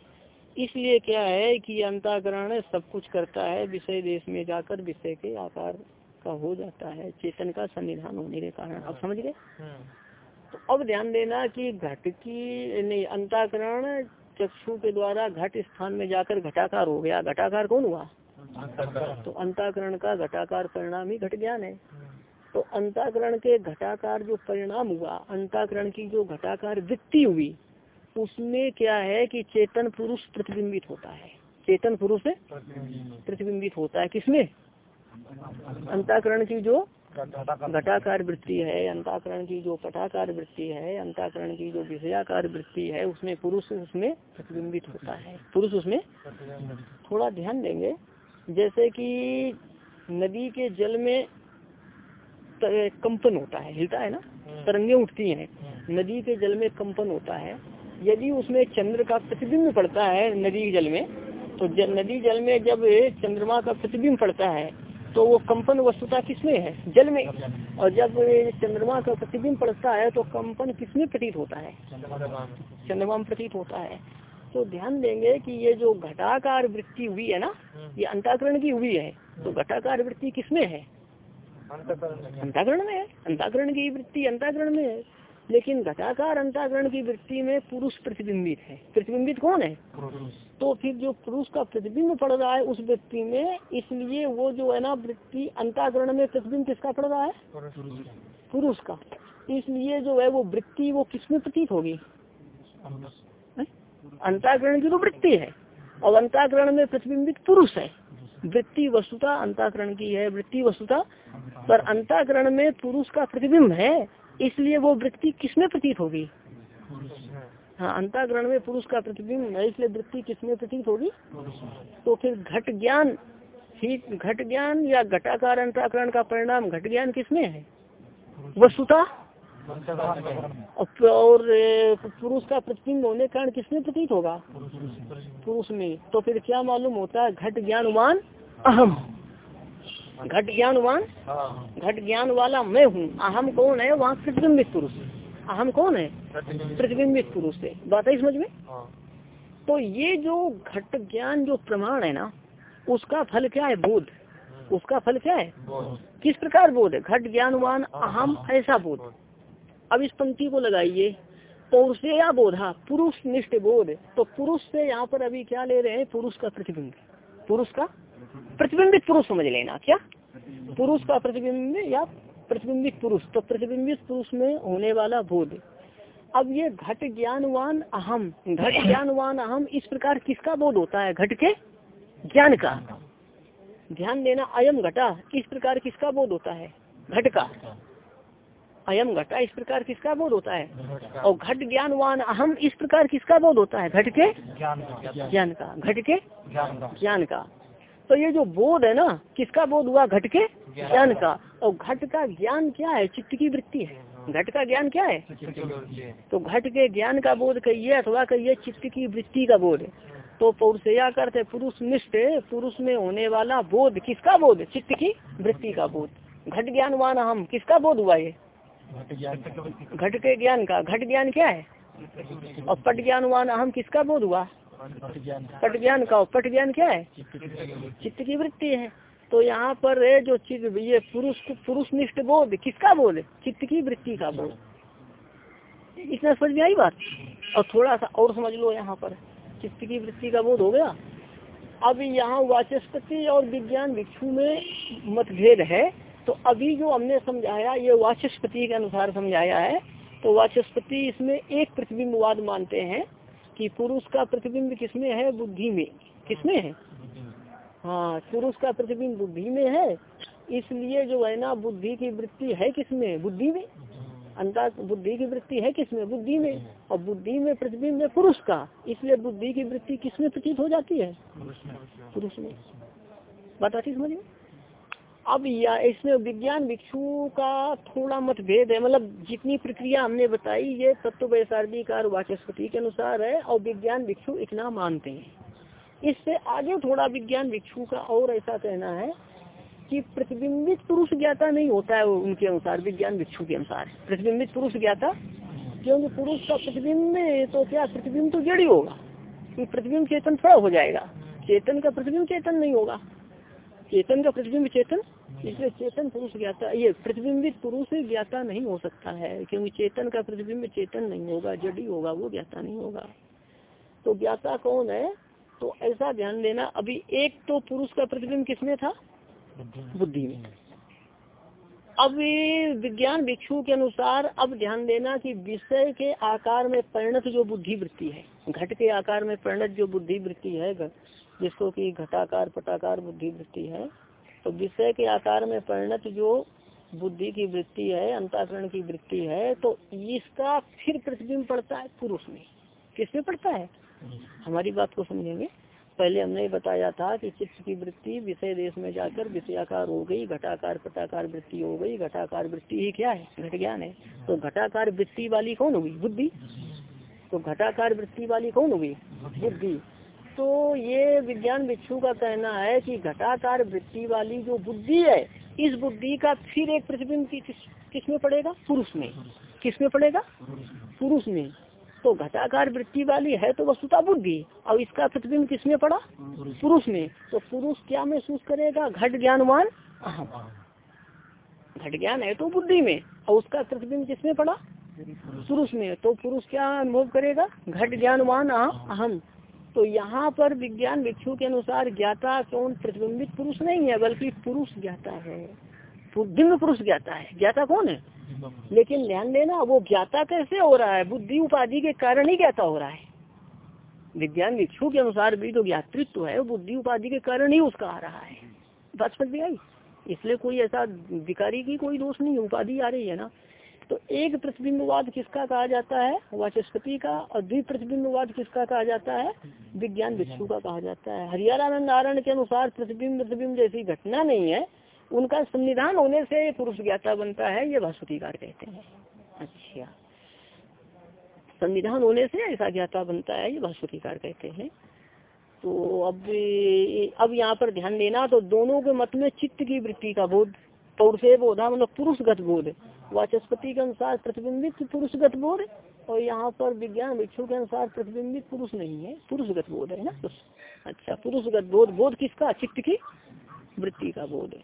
इसलिए क्या है कि अंताकरण सब कुछ करता है। विषय देश में जाकर विषय के आकार का हो जाता है। चेतन का संविधान होने के कारण। अब समझ गए? तो अब ध्यान देना कि घट की नहीं अंताकरण चक्षु के द्वारा घट स्थान में जाकर घटाकार हो गया। घटाकार कौन हुआ? तो अंताकरण का घटाकार परिणाम ही घट ज्ञान है। तो अंताकरण के घटाकार जो परिणाम हुआ अंताकरण की जो घटाकार वृत्ति हुई उसमें क्या है कि चेतन पुरुष प्रतिबिंबित होता है। चेतन पुरुष प्रतिबिंबित होता है किसमें? अंताकरण की जो घटाकार वृत्ति है अंताकरण की जो पटाकार वृत्ति है अंताकरण की जो विषयाकार वृत्ति है उसमें पुरुष उसमें प्रतिबिंबित होता है। पुरुष उसमें थोड़ा ध्यान देंगे। जैसे कि नदी के जल में कंपन होता है हिलता है ना? हम्म। तरंगे उठती हैं। हम्म। नदी के जल में कंपन होता है। यदि उसमें चंद्र का प्रतिबिंब पड़ता है नदी के जल में तो नदी जल में जब चंद्रमा का प्रतिबिंब पड़ता है तो वो कंपन वस्तुता किसमें है? जल में। और जब चंद्रमा का प्रतिबिंब पड़ता है तो कंपन किसमें प्रतीत होता है? चंद्रमा में प्रतीत होता है। तो ध्यान देंगे कि ये जो घटाकार वृत्ति हुई है ना, ये अंताकरण की हुई है। तो घटाकार वृत्ति किसमें है। अंताकरण में है। अंताकरण की वृत्ति अंताकरण में है। लेकिन घटाकार अंताकरण की वृत्ति में पुरुष प्रतिबिंबित है। प्रतिबिंबित कौन है? तो फिर जो पुरुष का प्रतिबिंब पड़ रहा है उस व्यक्ति में इसलिए वो जो है ना वृत्ति अंताकरण में प्रतिबिंब किसका पड़ रहा है? पुरुष। का। इसलिए जो है वो वृत्ति वो किसमें प्रतीत होगी? अंताकरण की तो वृत्ति है। और अंताकरण में प्रतिबिंबित पुरुष है। वृत्ति वस्तुता अंताकरण की है वृत्ति वस्तुता। पर अंताकरण में पुरुष का प्रतिबिंब है। इसलिए वो वृत्ति किसमें प्रतीत होगी? हाँ अंताकरण में पुरुष का प्रतिबिंब है इसलिए वृत्ति किसमें प्रतीत होगी? तो फिर घट ज्ञान ही घट ज्ञान या घटाकार अंताकरण का परिणाम घट ज्ञान किसमें है? वस्तुता और पुरुष का प्रतिबिंब होने के कारण किसमें प्रतीत होगा? पुरुष में। तो फिर क्या मालूम होता है घट ज्ञानवान? अहम। घट ज्ञानवान घट ज्ञान वाला मैं हूँ। अहम कौन है? वहाँ प्रतिबिंबित पुरुष। अहम कौन है? प्रतिबिंबित। पुरुष से। बात है समझ में? तो ये जो घट ज्ञान जो प्रमाण है ना उसका फल क्या है? बोध। उसका फल क्या है? किस प्रकार बोध है? घट ज्ञानवान अहम ऐसा बोध। अब इस पंक्ति को लगाइए। पौरुषे या बोधा? पुरुष निष्ठ बोध। तो पुरुष से यहाँ पर अभी क्या ले रहे हैं? पुरुष का प्रतिबिंब। पुरुष का प्रतिबिंबित पुरुष समझ लेना क्या? पुरुष का प्रतिबिंब या प्रतिबिंबित पुरुष? तो प्रतिबिंबित पुरुष में होने वाला बोध। अब ये घट ज्ञानवान अहम घट ज्ञानवान अहम इस प्रकार किसका बोध होता है? घट के ज्ञान का। ध्यान देना अयम घटा इस प्रकार किसका बोध होता है? घट का। अयम घटा इस प्रकार किसका बोध होता है? और घट ज्ञानवान अहम इस प्रकार किसका बोध होता है? घट के ज्ञान का। घट के। ज्ञान का। तो ये जो बोध है ना किसका बोध हुआ? घट के ज्ञान का। और घट का ज्ञान क्या है? चित्त की वृत्ति है। घट का ज्ञान क्या है? तो घट के ज्ञान का बोध कहिए अथवा कहिए चित्त की वृत्ति का बोध तो पौरुषया करते पुरुष निष्ठ पुरुष में होने वाला बोध किसका बोध? चित्त की वृत्ति का बोध। घट ज्ञानवान हम किसका बोध हुआ ये? घट के। ज्ञान का। घट ज्ञान क्या है? और पट ज्ञानवान अहम किसका बोध हुआ? पट ज्ञान का पट ज्ञान क्या है? चित्त की वृत्ति है। तो यहाँ पर जो चित्त ये पुरुष पुरुष निष्ठ बोध, किसका बोध चित्त की वृत्ति का बोध। इतना समझ में आई बात? और थोड़ा सा और समझ लो यहाँ पर। चित्त की वृत्ति का बोध हो गया। अब यहाँ वाचस्पति और विज्ञान भिक्षु में मतभेद है। तो अभी जो हमने समझाया, ये वाचस्पति के अनुसार समझाया है। तो वाचस्पति इसमें एक प्रतिबिंबवाद मानते हैं। कि पुरुष का प्रतिबिंब किसमें है? बुद्धि में। किसमें है? हाँ पुरुष का प्रतिबिंब बुद्धि में है। इसलिए जो है ना, बुद्धि की वृत्ति है किसमें? बुद्धि में। अंतर बुद्धि की वृत्ति है किसमें? बुद्धि में। और बुद्धि में प्रतिबिंब है पुरुष का। इसलिए बुद्धि की वृत्ति किसमें प्रतीत हो जाती है? पुरुष में। बात आती समझ अब या इसमें विज्ञान भिक्षु का थोड़ा मतभेद है। मतलब जितनी प्रक्रिया हमने बताई, ये तत्व वैसार्धिकार वाचस्पति के अनुसार है और विज्ञान भिक्षु इतना मानते हैं। इससे आगे थोड़ा विज्ञान भिक्षु का और ऐसा कहना है कि प्रतिबिंबित पुरुष ज्ञाता नहीं होता है उनके अनुसार, विज्ञान भिक्षु के अनुसार। प्रतिबिंबित पुरुष ज्ञाता? क्योंकि पुरुष का प्रतिबिंब तो क्या प्रतिबिंब तो जड़ी होगा? प्रतिबिंब चेतन थोड़ा हो जाएगा। चेतन का प्रतिबिंब चेतन नहीं होगा। चेतन का प्रतिबिंब चेतन इसलिए चेतन पुरुष ज्ञाता, ये प्रतिबिंबित पुरुष ज्ञाता नहीं हो सकता है, क्योंकि चेतन का प्रतिबिंब चेतन नहीं होगा, जड़ी होगा, वो ज्ञाता नहीं होगा। तो ज्ञाता कौन है? तो ऐसा ध्यान देना, अभी एक तो पुरुष का प्रतिबिंब किसमें था? बुद्धि में। अब विज्ञान भिक्षु के अनुसार अब ध्यान देना कि विषय के आकार में परिणत जो बुद्धि वृत्ति है, घट के आकार में परिणत जो बुद्धि वृत्ति है, जिसको कि घटाकार, पटाकार बुद्धि वृत्ति है तो विषय के आकार में परिणत जो बुद्धि की वृत्ति है, अंताकरण की वृत्ति है तो इसका फिर प्रतिबिंब पड़ता है पुरुष में। किसमें पड़ता है? हमारी बात को समझेंगे। पहले हमने बताया था कि चित्त की वृत्ति विषय देश में जाकर विषयाकार हो गई, घटाकार, पटाकार वृत्ति हो गई। घटाकार वृत्ति ही क्या है? घट ज्ञान है। तो घटाकार वृत्ति वाली कौन होगी? बुद्धि। तो घटाकार वृत्ति वाली कौन होगी? बुद्धि। तो ये विज्ञान भिक्षु का कहना है कि घटाकार वृत्ति वाली जो बुद्धि है इस बुद्धि का फिर एक प्रतिबिंब किस, किसमें पड़ेगा? पुरुष में। किसमें पड़ेगा? पुरुष में। तो घटाकार वृत्ति वाली है तो वस्तुता बुद्धि। और इसका प्रतिबिंब किसमें पड़ा? पुरुष में। तो पुरुष क्या महसूस करेगा? घट ज्ञानवान? घट ज्ञान है तो बुद्धि में। और उसका प्रतिबिंब किसमें पड़ा? पुरुष में। तो पुरुष क्या अनुभव करेगा? घट ज्ञानवान अहम। तो यहाँ पर विज्ञान भिक्षु के अनुसार ज्ञाता कौन प्रतिबिंबित पुरुष नहीं है, बल्कि पुरुष ज्ञाता है। बिंब पुरुष ज्ञाता है। ज्ञाता कौन है? लेकिन ध्यान देना, वो ज्ञाता कैसे हो रहा है? बुद्धि उपाधि के कारण ही ज्ञाता हो रहा है। विज्ञान भिक्षु के अनुसार भी तो ज्ञातृत्व है, बुद्धि उपाधि के कारण ही उसका आ रहा है। बात समझ आई? इसलिए कोई ऐसा विकारी की कोई दोष नहीं उपाधि आ रही है ना। तो एक प्रतिबिंबवाद किसका कहा जाता है? वाचस्पति का। और द्विप्रतिबिंबवाद किसका कहा जाता है? विज्ञान भिक्षु का कहा जाता है। हरियाणानंद नारायण के अनुसार प्रतिबिंब प्रतिबिंब जैसी घटना नहीं है। उनका संविधान होने से पुरुष ज्ञाता बनता है, ये भास्वतीकार कहते हैं। अच्छा। संविधान होने से ऐसा ज्ञाता बनता है, ये भास्वतीकार कहते हैं। तो अब अब यहाँ पर ध्यान देना तो दोनों के मत में चित्त की वृत्ति का बोध पौरुषे बोधा मतलब पुरुषगत बोध वाचस्पति के अनुसार प्रतिबिंबित पुरुषगत बोध और यहाँ पर विज्ञान भिक्षु के अनुसार प्रतिबिंबित पुरुष नहीं है, पुरुषगत बोध है ना? अच्छा पुरुषगत बोध बोध किसका? चित्त की वृत्ति का बोध है।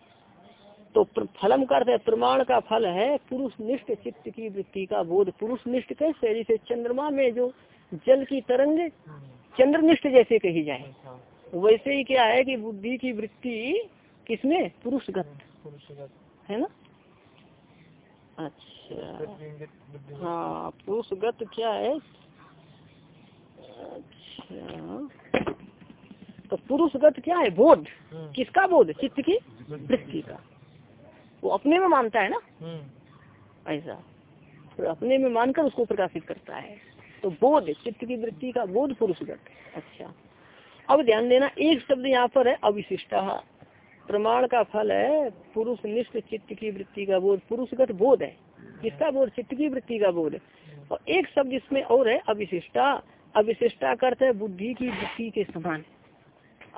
तो फलम का अर्थ है, प्रमाण का फल है पुरुष निष्ठ चित्त की वृत्ति का बोध। पुरुष निष्ठ कैसे? जैसे चंद्रमा में जो जल की तरंग चंद्रनिष्ठ जैसे कही जाए। वैसे ही क्या है कि बुद्धि की वृत्ति किसमें? पुरुषगत। है ना? अच्छा। हाँ पुरुषगत क्या है? अच्छा। तो पुरुषगत क्या है? बोध। किसका बोध? चित्त की वृत्ति का। वो अपने में मानता है ना? ऐसा। तो अपने में मानकर उसको प्रकाशित करता है। तो बोध चित्त की वृत्ति का बोध पुरुषगत अच्छा। अब ध्यान देना एक शब्द यहाँ पर है अविशिष्टा। प्रमाण का फल है, पुरुष निष्ठ चित्त की वृत्ति का बोध, पुरुषगत बोध है। किसका बोध? चित्त की वृत्ति का बोध। और एक शब्द इसमें और है, अविशिष्टा। अविशिष्टा का अर्थ है बुद्धि की वृत्ति के समान।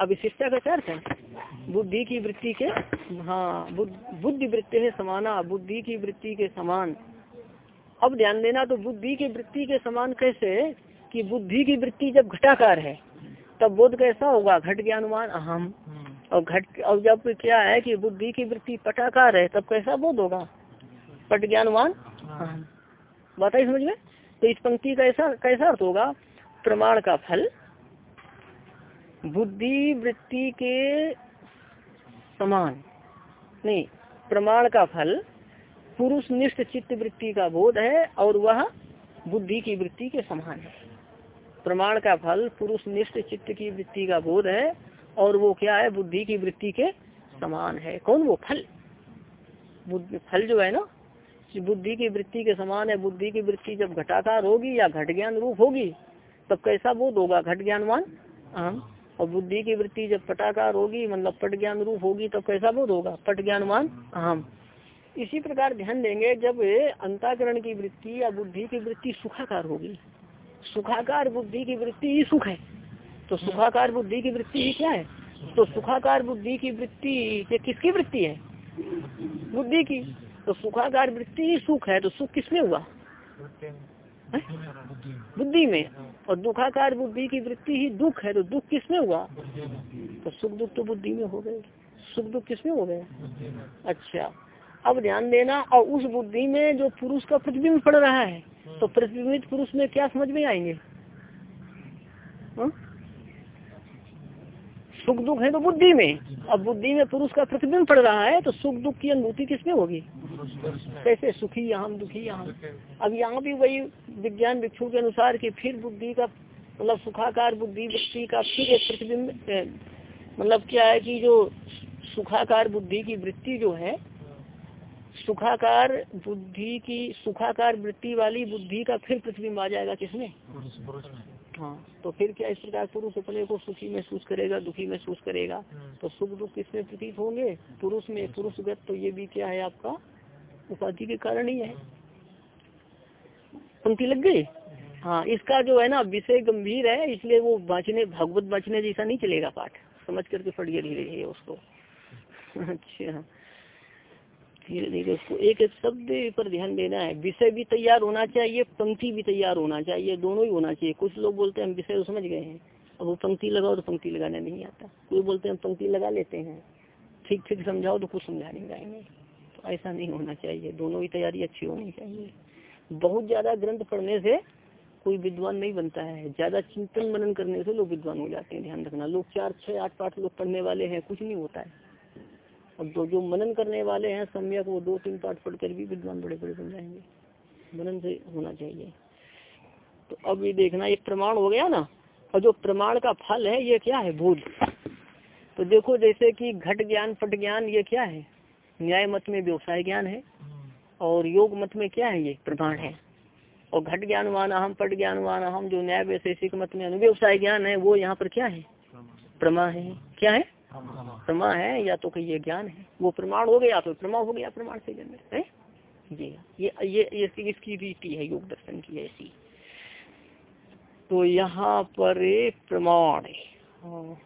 अविशिष्टा का अर्थ है? बुद्धि की वृत्ति के हाँ बुद्धि वृत्ति है समाना, बुद्धि की वृत्ति के समान। अब ध्यान देना तो बुद्धि की वृत्ति के समान कैसे कि बुद्धि की वृत्ति जब घटाकार है, तब बोध कैसा होगा? घट ज्ञानमान अहम। और घट और जब क्या है कि बुद्धि की वृत्ति पटाकार है तब कैसा बोध होगा? पट ज्ञानवान? बताइए समझ में? तो इस पंक्ति का ऐसा कैसा अर्थ होगा? प्रमाण का फल। बुद्धि वृत्ति के समान। नहीं प्रमाण का फल। पुरुष निष्ठ चित्त वृत्ति का बोध है और वह बुद्धि की वृत्ति के समान है। प्रमाण का फल पुरुष निष्ठ चित्त की वृत्ति का बोध है और वो क्या है? बुद्धि की वृत्ति के समान है। कौन वो? फल। फल जो है ना बुद्धि की वृत्ति के समान है। बुद्धि की वृत्ति जब घटाकार होगी या घट ज्ञान रूप होगी, तब कैसा बोध होगा? घट ज्ञानवान? हाँ। और बुद्धि की वृत्ति जब पटाकार होगी मतलब पट ज्ञान रूप होगी, तब कैसा बोध होगा? पट ज्ञानवान? अहम इसी प्रकार ध्यान देंगे, जब अंताकरण की वृत्ति या बुद्धि की वृत्ति सुखाकार होगी। सुखाकार बुद्धि की वृत्ति ही सुख है। तो सुखाकार बुद्धि की वृत्ति ही क्या है? तो सुखाकार बुद्धि की वृत्ति, ये किसकी वृत्ति है? बुद्धि की। तो सुखाकार वृत्ति ही सुख है तो सुख किसमें हुआ? बुद्धि में। और दुखाकार बुद्धि की वृत्ति ही दुख है तो दुख किसमें हुआ? तो सुख दुख तो बुद्धि में हो गए। सुख दुख किसमें हो गए? अच्छा। अब ध्यान देना, और उस बुद्धि में जो पुरुष का प्रतिबिंब पड़ रहा है तो प्रतिबिंबित पुरुष में क्या समझ में आएँगे? हा? सुख दुख है तो बुद्धि में। अब बुद्धि में पुरुष का प्रतिबिंब पड़ रहा है तो सुख दुख की अनुभूति किसमें होगी? कैसे सुखी यहाँ दुखी यहाँ अब यहाँ भी वही विज्ञान भिक्षु के अनुसार कि फिर बुद्धि का मतलब सुखाकार बुद्धि वृत्ति का फिर एक प्रतिबिंब मतलब क्या है कि जो सुखाकार बुद्धि की वृत्ति जो है, सुखाकार बुद्धि की, सुखाकार वृत्ति वाली बुद्धि का फिर प्रतिबिंब आ जाएगा किसमें? हाँ तो फिर क्या इस प्रकार पुरुष अपने को सुखी महसूस करेगा दुखी महसूस करेगा? तो सुख दुख किसमें प्रतीत होंगे? पुरुष में। पुरुषगत तो ये भी क्या है आपका? उपाधि के कारण ही है। पंक्ति लग गई? हाँ इसका जो है ना विषय गंभीर है इसलिए वो बाँचने भगवत बाँचने जैसा नहीं चलेगा पाठ। समझ करके पढ़िए धीरे धीरे उसको। अच्छा। धीरे धीरे उसको एक एक शब्द पर ध्यान देना है। विषय भी तैयार होना चाहिए, पंक्ति भी तैयार होना चाहिए, दोनों ही होना चाहिए। कुछ लोग बोलते हैं, हम विषय समझ गए हैं। अब वो पंक्ति लगाओ तो पंक्ति लगाना नहीं आता। कोई बोलते हैं पंक्ति लगा लेते हैं। ठीक ठीक समझाओ तो कुछ समझा नहीं जाएँगे तो ऐसा नहीं होना चाहिए। दोनों ही तैयारी अच्छी होनी चाहिए। बहुत ज़्यादा ग्रंथ पढ़ने से कोई विद्वान नहीं बनता है। ज़्यादा चिंतन मनन करने से लोग विद्वान हो जाते हैं, ध्यान रखना। लोग चार, छह, आठ पाठ लोग पढ़ने वाले हैं, कुछ नहीं होता है। और दो जो मनन करने वाले हैं सम्यक, वो दो तीन पाठ पढ़कर भी विद्वान बड़े बड़े बन जाएँगे। मनन से होना चाहिए। तो अब ये देखना, एक प्रमाण हो गया ना? और जो प्रमाण का फल है, ये क्या है? बोध। तो देखो, जैसे कि घट ज्ञान, पट ज्ञान, ये क्या है? न्याय मत में व्यवसाय ज्ञान है। और योग मत में क्या है? ये प्रमाण है। और घट ज्ञानवान अहम, पट ज्ञानवान अहम, जो न्याय वैशेषिक मत में अनुव्यवसाय ज्ञान है, वो यहाँ पर क्या है? प्रमा है। क्या है? प्रमा है या तो कहिए ज्ञान है? वो प्रमाण हो गया तो प्रमा हो गया प्रमाण से जन्म है? ये ये ये, ये इसकी रीति है योग दर्शन की ऐसी। तो यहाँ पर प्रमाण हाँ।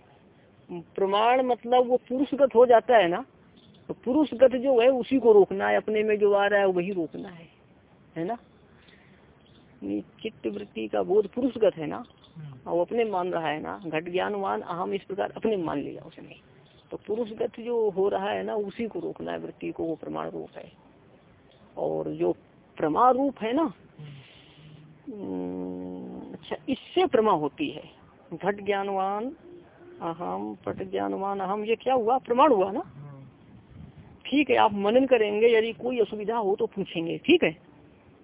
प्रमाण मतलब वो पुरुषगत हो जाता है ना? तो पुरुषगत जो है उसी को रोकना है अपने में जो आ रहा है वही रोकना है। है ना? चित्त वृत्ति का बोध पुरुषगत है ना? वो अपने मान रहा है ना, घट ज्ञानवान, अहम इस प्रकार अपने मान लिया उसने। तो पुरुषगत जो हो रहा है ना, उसी को रोकना है, वृत्ति को वो प्रमाण रूप है। और जो प्रमा रूप है ना अच्छा इससे प्रमा होती है। घट ज्ञानवान, अहम, पट ज्ञानवान, अहम, ये क्या हुआ? प्रमाण हुआ ना। ठीक है, आप मनन करेंगे, यदि कोई असुविधा हो तो पूछेंगे, ठीक है?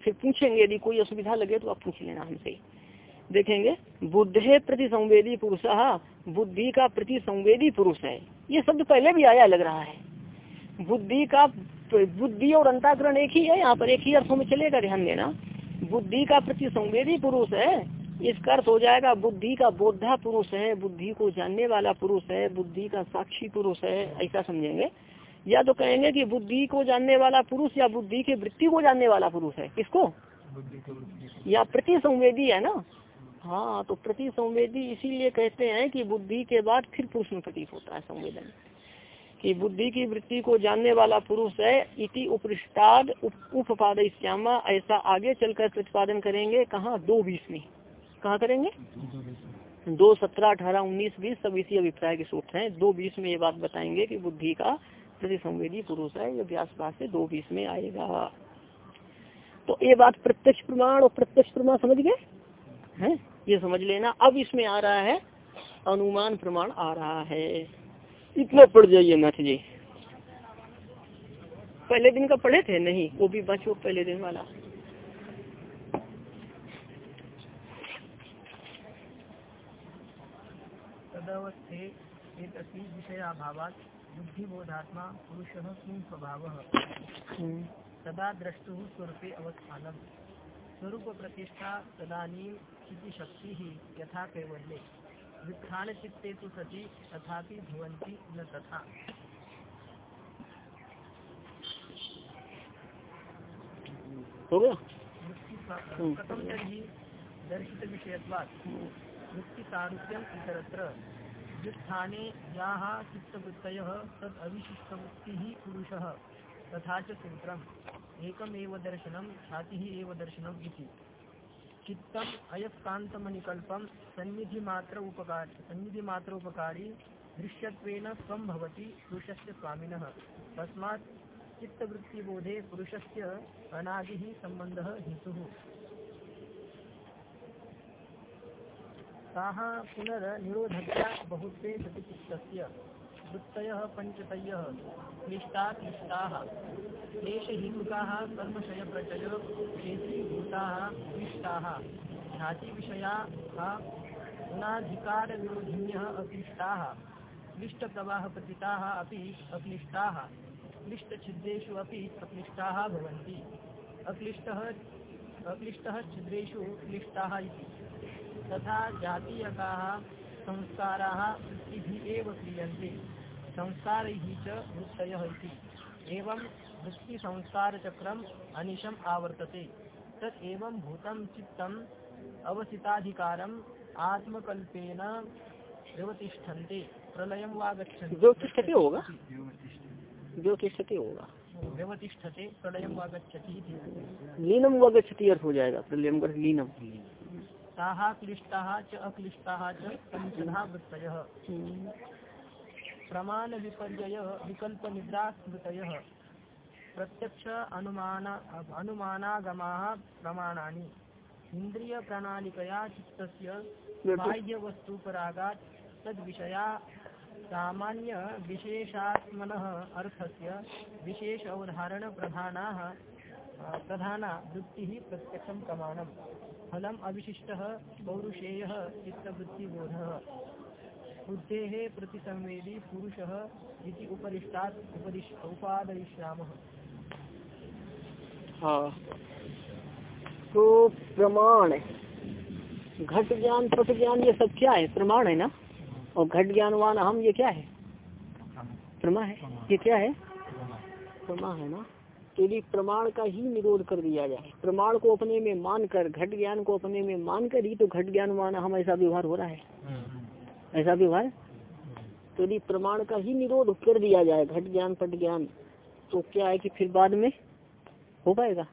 फिर पूछेंगे, यदि कोई असुविधा लगे तो आप पूछ लेना हमसे। देखेंगे बुद्धे प्रति संवेदी पुरुष बुद्धि का प्रति संवेदी पुरुष है। ये शब्द पहले भी आया लग रहा है। बुद्धि का बुद्धि और अंताकरण एक ही है यहाँ पर एक ही अर्थों में चलेगा ध्यान देना। बुद्धि का प्रति संवेदी पुरुष है इसका अर्थ हो जाएगा बुद्धि का बोधा पुरुष है बुद्धि को जानने वाला पुरुष है बुद्धि का साक्षी पुरुष है ऐसा समझेंगे। या तो कहेंगे कि बुद्धि को जानने वाला पुरुष या बुद्धि के वृत्ति को जानने वाला पुरुष है। किसको? या प्रति संवेदी है ना? हाँ तो प्रति संवेदी इसीलिए कहते हैं कि बुद्धि के बाद फिर पुरुष में प्रतीत होता है संवेदन। कि बुद्धि की वृत्ति को जानने वाला पुरुष है, इति उपृष्टाद उपपाद श्यामा ऐसा आगे चलकर प्रतिपादन करेंगे। कहाँ? दो बीस में कहाँ करेंगे? दो सत्रह, अठारह, उन्नीस, बीस, सब इसी अभिप्राय के सूत्र हैं। दो बीस में ये बात बताएँगे कि बुद्धि का प्रति संवेदी पुरुष है, ये व्यास से दो बीस में आएगा। तो ये बात प्रत्यक्ष प्रमाण और प्रत्यक्ष प्रमाण समझ गए? हैं? ये समझ लेना। अब इसमें आ रहा है अनुमान प्रमाण आ रहा है। इतना पढ़ जाइए नाथ जी। पहले दिन का पढ़े थे? नहीं वो भी बचो पहले दिन वाला। बुद्धिबोधात्मा पुरुष किं स्वभाव? हम्म। तदा स्वरूपे अवस्थान स्वरूप प्रतिष्ठा तदानी शक्ति ही यथा कैवल्य। वित्थान चित्ते तो सती तथापि भवंती न तथा। हो गया? कथम तरी दर्शित विषयत्वात् वृत्ति सारूप्यम इतरत्र। व्युत्थाने याः चित्तवृत्तयः तद् अविशिष्टवृत्तिः पुरुषः तथा च सूत्रम्। एकमेव दर्शनं छातिः एव दर्शनम् इति। चित्तम अयस्कांतमनिकल्पम सन्निधि मात्र उपकार सन्निधि मात्र उपकारी दृश्यत्वेन स्वम भवति पुरुषस्य स्वामिनः। तस्मात् चित्तवृत्तिबोधे पुरुषस्य अनादि संबंधः हेतुः। ताः पुनर्निरोधज्ञा बहुत्वे सति चित्तस्य। वृत्तयः पञ्चतयः क्लिष्टा क्लिष्टाः क्लेशहीतुकाः कर्मशयप्रचय, क्षेत्रीभूताः क्लिष्टाः ख्यातिविषयाः गुणाधिकारविरोधिन्यः अक्लिष्टाः क्लिष्टप्रवाहपतिताः अपि अक्लिष्टाः। क्लिष्टछिद्रेषु अपि अक्लिष्टाः भवन्ति। अक्लिष्टः अक्लिष्टः छिद्रेषु क्लिष्टाः तथा जातीयकाः, संस्काराः क्रियन्ते। संस्कार ही वृत्त एवं वृत्ति संस्कार चक्रम अनिशम आवर्तते। तत् एवं भूतम चित्तम अवसिताधिकारम आत्मकल्पेन व्यवतिष्ठन्ते। प्रलयम वा गच्छन्ति। होगा? होगा। व्यवतिष्ठते प्रलयम वा गच्छति लीनम व गच्छति अर्थ हो जाएगा। प्रलयम लीनम ताः क्लिष्टाः च अक्लिष्टाः च पंचधा वृत्तयः। प्रमाण विपर्य विकल्प निद्रा स्मृतय प्रत्यक्ष अनुमान अनुमानागमा प्रमाणानि। इंद्रिय प्रणालिकया चित्तस्य बाह्य वस्तुपरागा तद विषया सामान्य विशेषात्मन अर्थस्य विशेष अवधारण प्रधाना प्रधाना वृत्ति प्रत्यक्ष प्रमाणम। फलम अविशिष्ट पौरुषेय चित्तवृत्तिबोध। बुद्धे प्रतिसंवेदी पुरुष इति उपरिष्टात् उपादयिष्यामः। हाँ। तो प्रमाण घट ज्ञान पट ज्ञान ये सब क्या है? प्रमाण है ना? और घट ज्ञानवान हम ये क्या है? प्रमा है। ये क्या है? प्रमा है ना? तो यदि प्रमाण का ही निरोध कर दिया जाए प्रमाण को अपने में मानकर घट ज्ञान को अपने में मानकर ही तो घट ज्ञानवान हम ऐसा व्यवहार हो रहा है। ऐसा व्यवहार तो यदि प्रमाण का ही निरोध कर दिया जाए घट ज्ञान पट ज्ञान तो क्या है कि फिर बाद में हो पाएगा?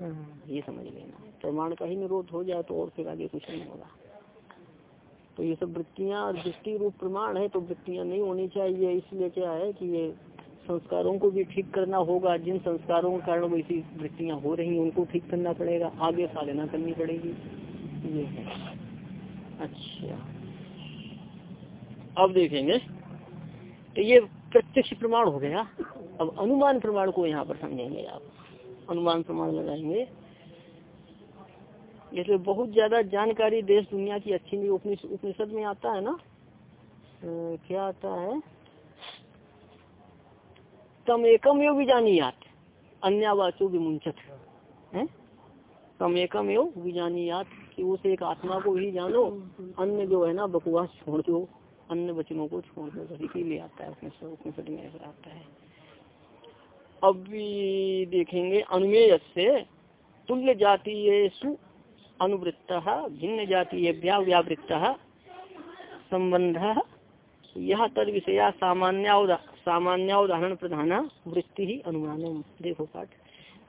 हाँ, ये समझ लेना। प्रमाण का ही निरोध हो जाए तो और फिर आगे कुछ नहीं होगा। तो ये सब वृत्तियाँ दृष्टि रूप प्रमाण है तो वृत्तियाँ नहीं होनी चाहिए। इसलिए क्या है कि ये संस्कारों को भी ठीक करना होगा। जिन संस्कारों के कारण वैसी वृत्तियाँ हो रही उनको ठीक करना पड़ेगा। आगे साधना करनी पड़ेगी। ये है। अच्छा। अब देखेंगे। तो ये प्रत्यक्ष प्रमाण हो गया। अब अनुमान प्रमाण को यहाँ पर समझेंगे आप। अनुमान प्रमाण लगाएँगे। जैसे बहुत ज़्यादा जानकारी देश दुनिया की अच्छी नहीं उपनिषद उपनिषद में आता है ना? क्या आता है? तम एकम योग विजानियात, अन्यावाचो विमुंचत है? तम एकम योग विजानियात, कि उस एक आत्मा को ही जानो, अन्य जो है ना, बकवास छोड़ दो। अन्य वचनों को छोड़ दो बस इसीलिए आता है उपनिषद उपनिषद में ऐसा आता है। अब देखेंगे अनुमेय से तुल्य जातीय सु अनुवृत्त भिन्न जातीय व्यावृत्त संबंध। यह तद विषया सामान्य सामान्य उदाहरण प्रधान वृत्ति ही अनुमान देखो पाठ।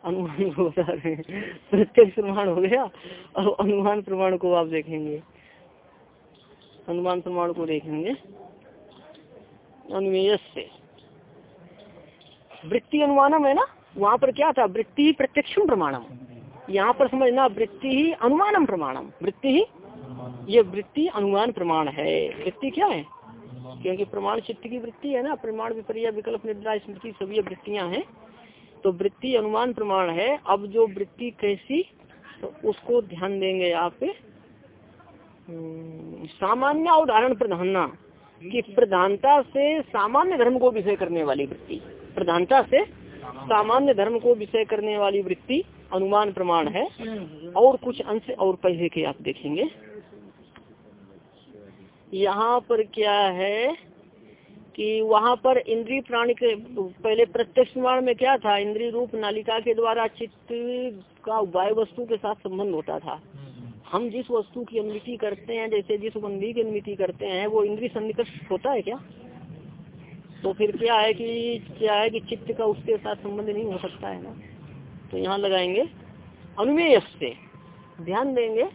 अनुमान को प्रत्यक्ष प्रमाण हो गया। और अनुमान प्रमाण को आप देखेंगे। अनुमान प्रमाण को देखेंगे। अनुमेय से वृत्ति अनुमानम है ना? वहाँ पर क्या था? वृत्ति प्रत्यक्षम प्रमाणम। यहाँ पर समझना, वृत्ति ही अनुमानम प्रमाणम। वृत्ति ही? ये वृत्ति अनुमान प्रमाण है। वृत्ति क्या है? क्योंकि प्रमाण चित्त की वृत्ति है ना? प्रमाण विपर्य, विकल्प निद्रा, स्मृति, सभी वृत्तियाँ हैं। तो वृत्ति अनुमान प्रमाण है। अब जो वृत्ति कैसी तो उसको ध्यान देंगे आप हम्म, सामान्य उदाहरण प्रधानना कि प्रधानता से सामान्य धर्म को विषय करने वाली वृत्ति प्रधानता से सामान्य धर्म को विषय करने वाली वृत्ति अनुमान प्रमाण है। और कुछ अंश और पहले के आप देखेंगे। यहाँ पर क्या है कि वहाँ पर इंद्रिय प्राणी के पहले प्रत्यक्ष प्रमाण में क्या था? इंद्रिय रूप नालिका के द्वारा चित्त का वाय वस्तु के साथ संबंध होता था। हम जिस वस्तु की अनुमति करते हैं, जैसे जिस बंदी की अनुमति करते हैं, वो इंद्रिय सन्निकट होता है क्या? तो फिर क्या है कि, क्या है कि चित्त का उसके साथ संबंध नहीं हो सकता है ना? तो यहाँ लगाएँगे अनुमेय से ध्यान देंगे,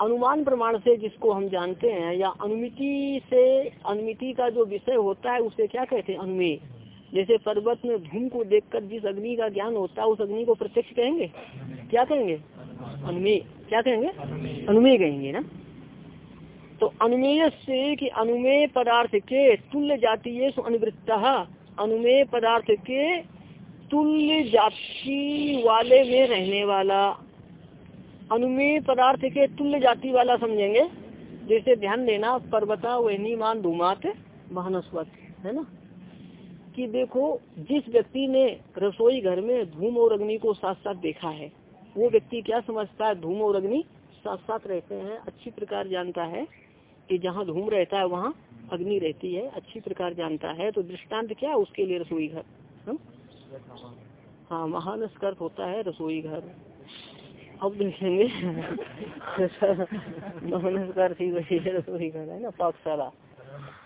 अनुमान प्रमाण से जिसको हम जानते हैं, या अनुमिति से, अनुमिति का जो विषय होता है, उसे क्या कहते हैं? अनुमेय। जैसे पर्वत में धूम को देखकर जिस अग्नि का ज्ञान होता है, उस अग्नि को प्रत्यक्ष कहेंगे? क्या कहेंगे? अनुमेय, क्या कहेंगे? अनुमेय कहेंगे ना? तो अनुमेय से कि अनुमेय पदार्थ के तुल्य जातीय अनुवृत्त अनुमेय पदार्थ के तुल्य जाति वाले में रहने वाला। अनुमेय पदार्थ के तुल्य जाति वाला समझेंगे। जैसे ध्यान देना, पर्वता, वहनी, मान, धूमात महानस्वत है ना? कि देखो, जिस व्यक्ति ने रसोई घर में धूम और अग्नि को साथ साथ देखा है वो व्यक्ति क्या समझता है? धूम और अग्नि साथ साथ रहते हैं। अच्छी प्रकार जानता है कि जहाँ धूम रहता है वहाँ अग्नि रहती है। अच्छी प्रकार जानता है तो दृष्टांत क्या उसके लिए रसोई घर हम? हाँ महानस्कर्त होता है रसोई घर। अब देखेंगे। महानस्कार थी वही है रसोई घर है ना? पाकशाला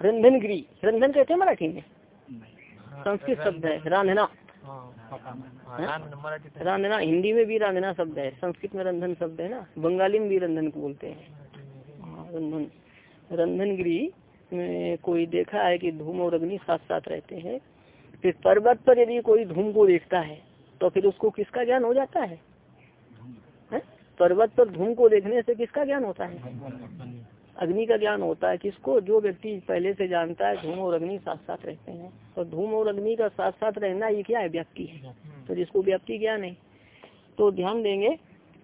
रंधन गिरी रंधन कहते हैं मराठी में? संस्कृत शब्द है। रांधना रांधना हिंदी में भी रांधना शब्द है संस्कृत में रंधन शब्द है ना बंगाली में भी रंधन को बोलते हैं। हाँ, रंधन रंधनगिरी में कोई देखा है कि धूम और अग्नि साथ साथ रहते हैं? फिर पर्वत पर यदि कोई धूम को देखता है तो फिर उसको किसका ज्ञान हो जाता है, है? पर्वत पर धूम को देखने से किसका ज्ञान होता है? अग्नि का ज्ञान होता है किसको जो व्यक्ति पहले से जानता है धूम और अग्नि साथ साथ रहते हैं। और धूम और अग्नि का साथ साथ रहना ये क्या है? व्याप्ति है। तो जिसको व्याप्ति ज्ञान है। तो ध्यान देंगे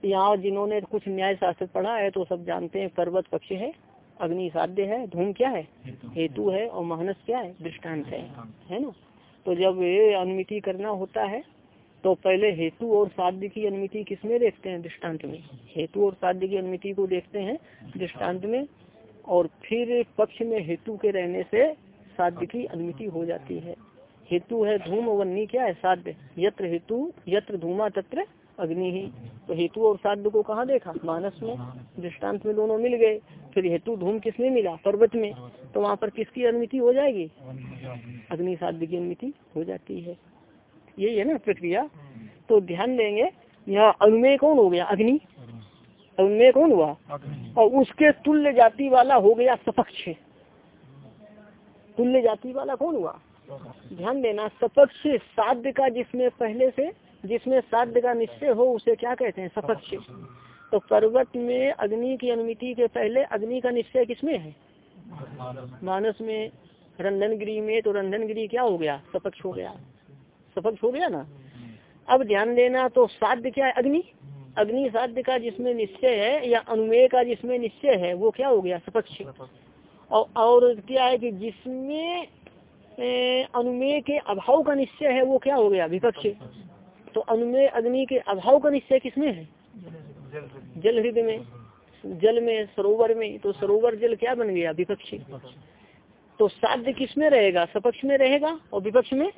यहाँ जिन्होंने कुछ न्याय शास्त्र पढ़ा है तो सब जानते हैं पर्वत पक्ष है अग्नि साध्य है धूम क्या है? हेतु। है और महानस क्या है? दृष्टांत है। है ना? तो जब ये अनुमिति करना होता है तो पहले हेतु और साध्य की अनुमिति किसमें देखते हैं? दृष्टांत में। हेतु और साध्य की अनुमिति को देखते हैं दृष्टांत में। और फिर पक्ष में हेतु के रहने से साध्य की अनुमति हो जाती है। हेतु है धूम वन्नी क्या है? साध्य। यत्र हेतु, यत्र धूमा, तत्र अग्नि ही। तो हेतु और साध्य को कहाँ देखा? मानस में। दृष्टांत में दोनों मिल गए। फिर हेतु धूम किसमें मिला? पर्वत में। तो वहाँ पर किसकी अनुमिति हो जाएगी? अग्नि साध्य की अनुमति हो जाती है। यही है ना प्रक्रिया। तो ध्यान देंगे, यहाँ अनुमेय कौन हो गया? अग्नि। अनुमेय कौन हुआ? और उसके तुल्य जाति वाला हो गया सपक्ष। तुल्य जाति वाला कौन हुआ? ध्यान देना, सपक्ष साध्य का जिसमें पहले से, जिसमें साध्य का निश्चय हो, उसे क्या कहते हैं? सपक्ष। तो पर्वत में अग्नि की अनुमिति के पहले अग्नि का निश्चय किसमें है? मानस में। रंधनगिरी में तो रंधनगिरी क्या हो गया? सपक्ष हो गया। सपक्ष हो गया ना? अब ध्यान देना तो साध्य क्या है? अग्नि। अग्नि साध्य का जिसमें निश्चय है या अनुमेय का जिसमें निश्चय है, वो क्या हो गया? सपक्ष। और और क्या है कि जिसमें अनुमेय के अभाव का निश्चय है, वो क्या हो गया? विपक्ष। तो अनुमेय अग्नि के अभाव का निश्चय किसमें है? जल हृदय में। जल में, सरोवर में। तो सरोवर जल क्या बन गया? विपक्षी। तो साध्य किसमें रहेगा? सपक्ष में रहेगा और विपक्ष में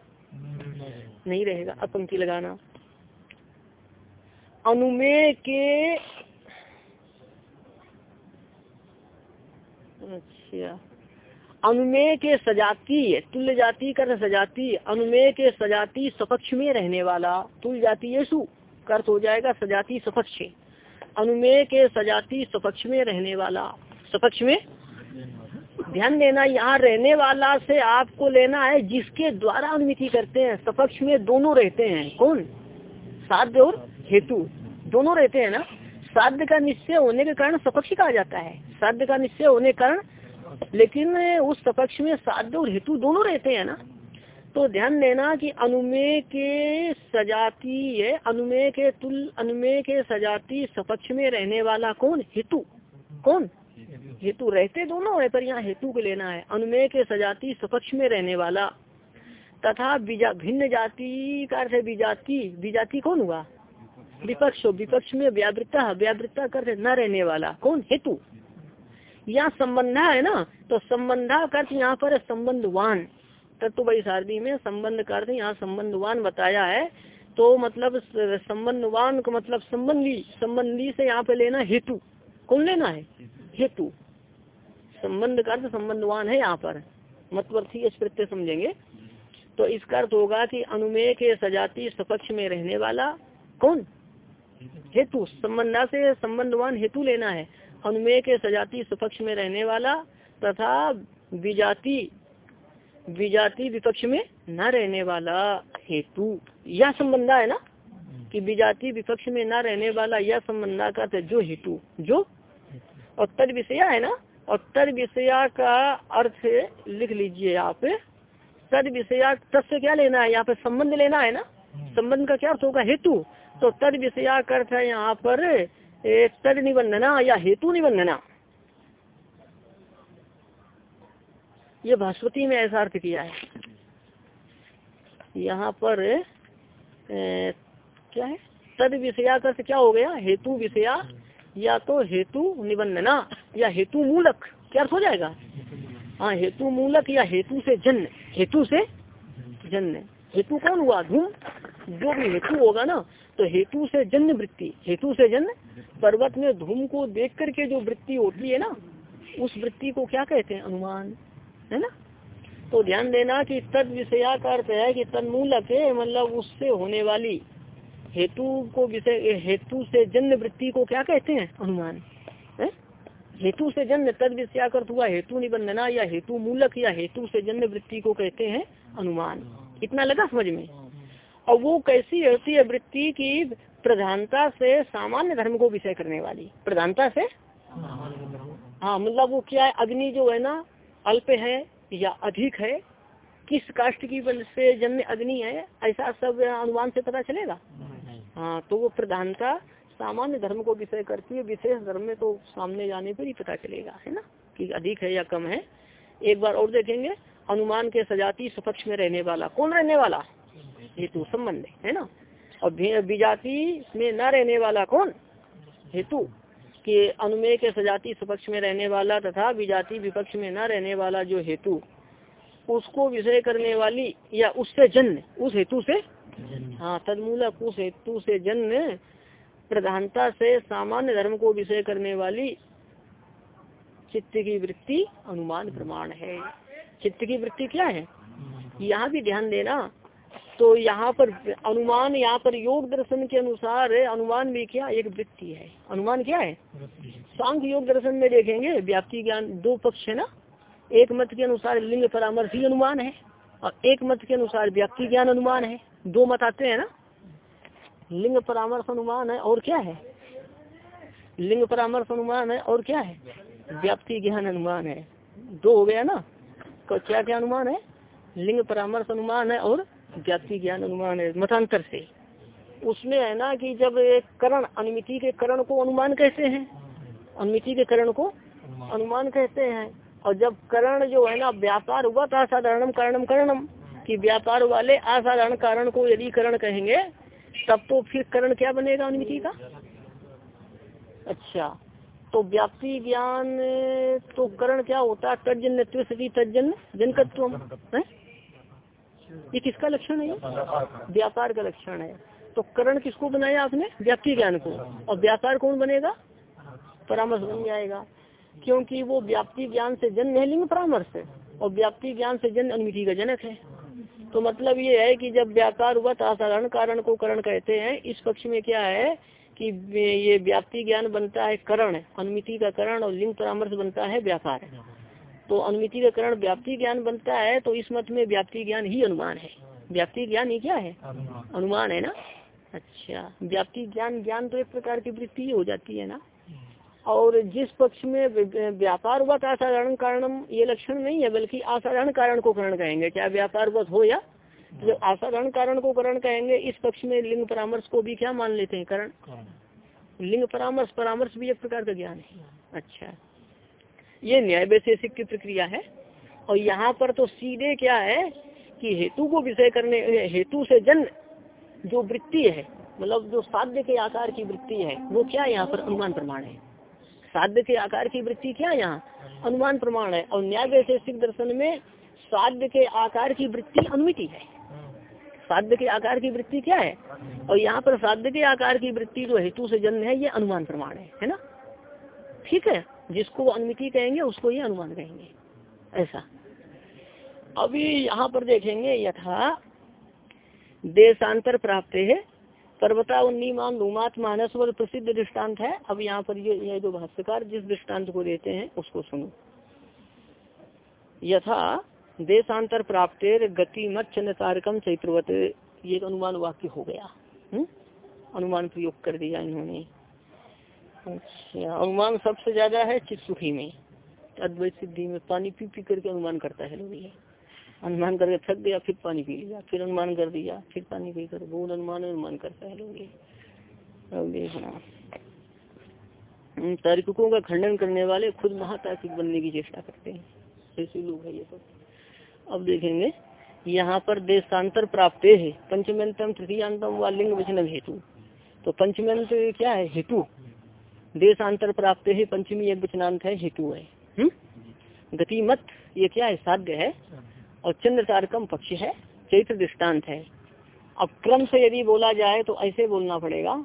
नहीं रहेगा। अब पंक्ति लगाना। अनुमेय के अच्छा। अनुमेय के सजातीय तुल्य जाति कर सजाती अनुमेय के सजाती सपक्ष में रहने वाला तुल्य जाति ये सु अर्थ हो जाएगा सजाती सपक्ष। अनुमेय के सजाती सपक्ष में रहने वाला सपक्ष में? ध्यान देना यहाँ रहने वाला से आपको लेना है जिसके द्वारा अनुमिति करते हैं सपक्ष में दोनों रहते हैं। कौन? साध्य और हेतु दोनों रहते हैं ना, साध्य का निश्चय होने के कारण सपक्ष कहा जाता है। साध्य का निश्चय होने के कारण, लेकिन उस सपक्ष में साध्य और हेतु दोनों रहते हैं ना। तो ध्यान देना कि अनुमेय के सजाती है अनुमेय के तुल, अनुमेय के सजाती सपक्ष में रहने वाला कौन? हेतु। कौन? हेतु। रहते दोनों है, पर यहाँ हेतु को लेना है। अनुमेय के सजाती सपक्ष में रहने वाला तथा भिन्न जाति का अर्थ है विजाति विजाति कौन हुआ? विपक्ष विपक्ष में व्यावृत्ता व्यावृत्ता कर न रहने वाला। कौन? हेतु। यहाँ संबंधा है ना? तो संबंधा कर यहाँ पर संबंधवान। तत्व वैशारदी में संबंध कर यहाँ संबंधवान बताया है। तो मतलब संबंधवान का मतलब संबंधी संबंधी से यहाँ पे लेना हेतु। कौन लेना है? हेतु। संबंध का अर्थ संबंधवान है यहाँ पर। मतवर्थी प्रत्यय समझेंगे। तो इसका अर्थ होगा कि अनुमेय के सजाती सपक्ष में रहने वाला कौन? हेतु, संबंधा से संबंधवान हेतु लेना है। अनुमेय के सजाति सपक्ष में रहने वाला तथा विजाति विजाति विपक्ष में न रहने वाला हेतु। यह संबंधा है ना? कि विजाति विपक्ष में न रहने वाला यह संबंधा का जो हेतु, जो और तद विषया है ना? और तद विषया का अर्थ लिख लीजिए आप। तद विषया तद क्या लेना है? यहाँ पे संबंध लेना है ना? संबंध का क्या अर्थ होगा? हेतु। तो तद विषया अर्थ है यहाँ पर तद निबंधना या हेतु निबंधना। ये भास्वती में ऐसा अर्थ किया है। यहाँ पर ए, क्या है? तद विषया का क्या हो गया? हेतु विषया या तो हेतु निबंधना या हेतु मूलक। क्या अर्थ हो जाएगा? हाँ हेतु मूलक या हेतु से जन्य। हेतु से जन्य। हेतु कौन हुआ? धूम। जो भी हेतु होगा ना तो हेतु से जन्य वृत्ति हेतु से जन्य पर्वत में धूम को देख करके जो वृत्ति होती है ना उस वृत्ति को क्या कहते हैं? अनुमान है ना? तो ध्यान देना कि तद विषया का अर्थ है कि तन्मूलक है मतलब उससे होने वाली हेतु को विषय हेतु से जन्य वृत्ति को क्या कहते हैं? अनुमान है? हेतु से जन्य तद विषया अर्थ हुआ हेतु निबंधना या हेतु मूलक या हेतु से जन्य वृत्ति को कहते हैं अनुमान। इतना लगा समझ में? और वो कैसी होती है वृत्ति की प्रधानता से सामान्य धर्म को विषय करने वाली? प्रधानता से? हाँ मतलब वो क्या है? अग्नि जो है ना, अल्प है या अधिक है? किस काष्ट की से जन्म अग्नि है? ऐसा सब अनुमान से पता चलेगा? हाँ तो वो प्रधानता सामान्य धर्म को विषय करती है। विशेष धर्म में तो सामने जाने पर ही पता चलेगा, है ना? कि अधिक है या कम है। एक बार और देखेंगे। अनुमान के सजाती सपक्ष में रहने वाला। कौन रहने वाला? हेतु संबंध है ना? और विजाति में न रहने वाला कौन? हेतु। कि अनुमेय के सजाति सपक्ष में रहने वाला तथा विजाति विपक्ष में न रहने वाला जो हेतु उसको विषय करने वाली या उससे जन्म उस हेतु से? हाँ तदमूलक उस हेतु से जन्म प्रधानता से सामान्य धर्म को विषय करने वाली चित्त की वृत्ति अनुमान प्रमाण है। चित्त की वृत्ति क्या है? यहाँ भी ध्यान देना तो यहाँ पर अनुमान यहाँ पर योग दर्शन के अनुसार अनुमान भी क्या एक वृत्ति है? अनुमान क्या है? सांख्य योग दर्शन में देखेंगे व्याप्ति ज्ञान दो पक्ष है ना? एक मत के अनुसार लिंग परामर्श ही अनुमान है और एक मत के अनुसार व्याप्ति ज्ञान अनुमान है। दो मत आते हैं ना? लिंग परामर्श अनुमान है और क्या है? लिंग परामर्श अनुमान है और क्या है? व्याप्ति ज्ञान अनुमान है। दो हो गया ना? तो क्या क्या अनुमान है? लिंग परामर्श अनुमान है और व्याप्ति ज्ञान अनुमान है, मतांतर से उसमें है ना कि जब करण, अनुमिति के करण को अनुमान कहते हैं, अनुमिति के करण को अनुमान कहते हैं। और जब करण जो है ना, व्यापार हुआ था साधारणम कारणम करणम, कि व्यापार वाले असाधारण कारण को यदि करण कहेंगे, तब तो फिर करण क्या बनेगा अनुमिति का? अच्छा तो व्याप्ति ज्ञान तो करण क्या होता है? तजन सती तजन जनकत्व है? ये किसका लक्षण है व्यापार का लक्षण है। तो करण किसको बनाया आपने? व्याप्ति ज्ञान को। और व्यापार कौन बनेगा? परामर्श बन जाएगा। क्योंकि वो व्याप्ति ज्ञान से जन्म है लिंग, परामर्श और व्याप्ति ज्ञान से जन्म अनुमिति का जनक है। तो मतलब ये है कि जब व्यापार हुआ तो असाधारण कारण को करण कहते हैं। इस पक्ष में क्या है कि ये व्याप्ति ज्ञान बनता है करण। अनुमिति का करण और लिंग परामर्श बनता है व्यापार। तो अनुमिति का करण व्याप्ति ज्ञान बनता है तो इस मत में व्याप्ति ज्ञान ही अनुमान है। व्याप्ति ज्ञान ही क्या है? अनुमान। है ना? अच्छा व्याप्ति ज्ञान ज्ञान तो एक प्रकार की वृत्ति हो जाती है ना? और जिस पक्ष में व्यापार हुआ था असाधारण कारणम ये लक्षण नहीं है बल्कि असाधारण कारण को करण कहेंगे। चाहे व्यापार वत हो या? जो असाधारण कारण को करण कहेंगे इस पक्ष में लिंग परामर्श को भी क्या मान लेते हैं? करण। लिंग परामर्श परामर्श भी एक प्रकार का ज्ञान है। अच्छा। ये न्याय वैशेषिक की प्रक्रिया है। और यहाँ पर तो सीधे क्या है कि हेतु को विषय करने, हेतु से जन जो वृत्ति है मतलब जो साध्य के आकार की वृत्ति है, वो क्या यहाँ पर अनुमान प्रमाण है? साध्य के आकार की वृत्ति क्या यहाँ? अनुमान प्रमाण है। और न्याय वैशेषिक दर्शन में साध्य के आकार की वृत्ति अनुमिति है। साध्य के आकार की वृत्ति क्या है? और यहाँ पर साध्य के आकार की वृत्ति जो हेतु से जन्म है, ये अनुमान प्रमाण है है ना? ठीक है। जिसको अनुमिति कहेंगे उसको ही अनुमान कहेंगे ऐसा। अभी यहाँ पर देखेंगे यथा देशांतर प्राप्त है। पर्वता उन्नीमान लुमात मानसवर प्रसिद्ध दृष्टांत है। अब यहाँ पर ये, ये जो भाष्यकार जिस दृष्टांत को देते हैं उसको सुनो। यथा देशांतर प्राप्त गति मत चंद्र तारकम चैत्रवत। ये अनुमान वाक्य हो गया। हुँ? हम्म? अनुमान प्रयोग कर दिया इन्होंने। अच्छा अनुमान सबसे ज़्यादा है चित सुखी में। अद्वैत सिद्धि में पानी पी पी करके अनुमान करता है लोग ये। अनुमान करके थक गया, फिर पानी पी लिया, फिर अनुमान कर दिया, फिर पानी पी कर बहुत अनुमान अनुमान करता है लोग ये। अब देखना तार्किकों का खंडन करने वाले खुद महातार्किक बनने की चेष्टा करते हैं। ऐसे लोग है ये सब। अब देखेंगे, यहाँ पर देशांतर प्राप्त है। पंचमंतम, तृतीयांतम व लिंग वचन हेतु। तो पंचमंत क्या है? हेतु। देशांतर प्राप्त है पंचमी एक वचनांत है हेतु है। हम्म? गति मत ये क्या है? साध्य है। और चंद्र तारकम पक्ष है चैत्र दृष्टांत है। अब क्रम से यदि बोला जाए तो ऐसे बोलना पड़ेगा।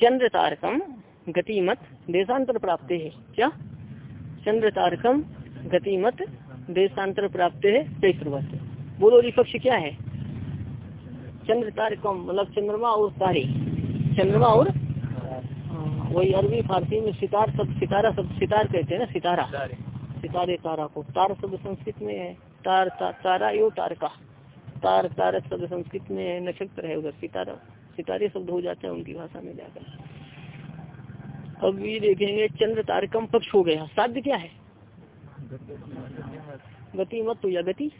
चंद्र तारकम गतिमत देशांतर प्राप्त है। क्या? चंद्र तारकम गतिमत देशांतर प्राप्त है चैत्रवत। बोलो विपक्ष क्या है? चंद्र तारकम मतलब चंद्रमा और तारे चंद्रमा और हाँ, वही अरबी फारसी में सितार सब सितारा सब सितार कहते हैं ना सितारा। सितारे। तारा को। तार शब्द संस्कृत में है। तार ता, तारा यो तारका तार तारक शब्द संस्कृत में है। नक्षत्र है उधर सितारा। सितारे शब्द हो जाते हैं उनकी भाषा में जाकर। अब ये देखेंगे चंद्र तारकम पक्ष हो गया। साध्य क्या है? गति मत तो या गति?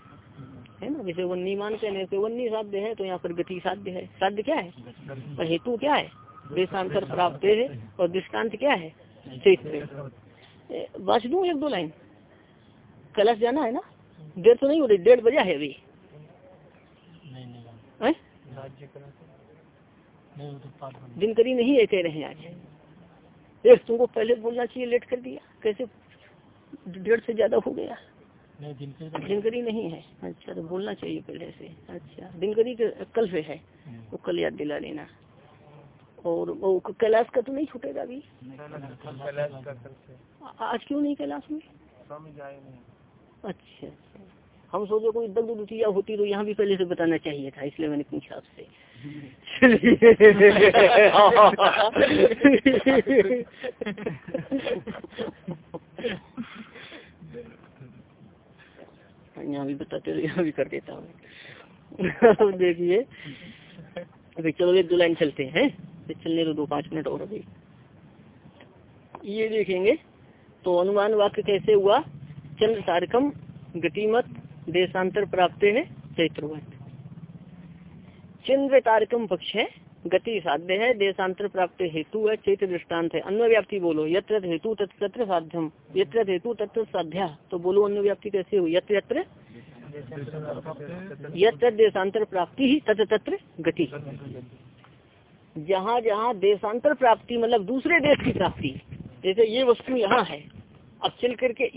है ना? जैसे वन्नी मान कहने से वन्नी साध्य है तो यहाँ पर गति साध्य है। साध्य क्या है? हेतु क्या है? देशांतर प्राप्त है और दृष्टांत क्या है? चैत्र बस दू एक दो लाइन? कलश जाना है ना? देर तो नहीं हो रही डेढ़ बजा है अभी। दिनकरी नहीं है? कह रहे हैं आज। एक तुमको पहले बोलना चाहिए लेट कर दिया। कैसे डेढ़ से ज़्यादा हो गया? दिनकरी नहीं। है। अच्छा तो बोलना चाहिए पहले से। अच्छा दिनकरी कल से है। वो कल याद दिला लेना और वो कैलाश का तो नहीं छूटेगा अभी? आज क्यों नहीं कैलाश में? अच्छा हम सोचे कोई दग्ध दुटिया होती तो यहाँ भी पहले से बताना चाहिए था इसलिए मैंने पूछा आपसे। यहाँ भी बताते तो यहाँ भी कर देता हूँ। देखिए। अभी चलो एक दो लाइन चलते हैं। चलने दो दो पाँच मिनट और अभी ये देखेंगे तो अनुमान वाक्य कैसे हुआ? चंद्र तारकम गतिमत देशांतर प्राप्त है, चैत्रवत। चंद्र तारकम पक्ष है, गति साध्य है, देशांतर प्राप्त हेतु है, चैत्र दृष्टांत है। अन्य व्याप्ति बोलो, यत्र हेतु तत्र साध्यम। यत्र हेतु तत्र साध्या। तो बोलो अन्य व्याप्ति कैसे हुई? यत्र यत्र? यत्र देशांतर प्राप्ति ही तत्र तत्र गति। जहाँ जहाँ देशांतर प्राप्ति मतलब दूसरे देश की प्राप्ति, जैसे ये वस्तु यहाँ है। अब चल करके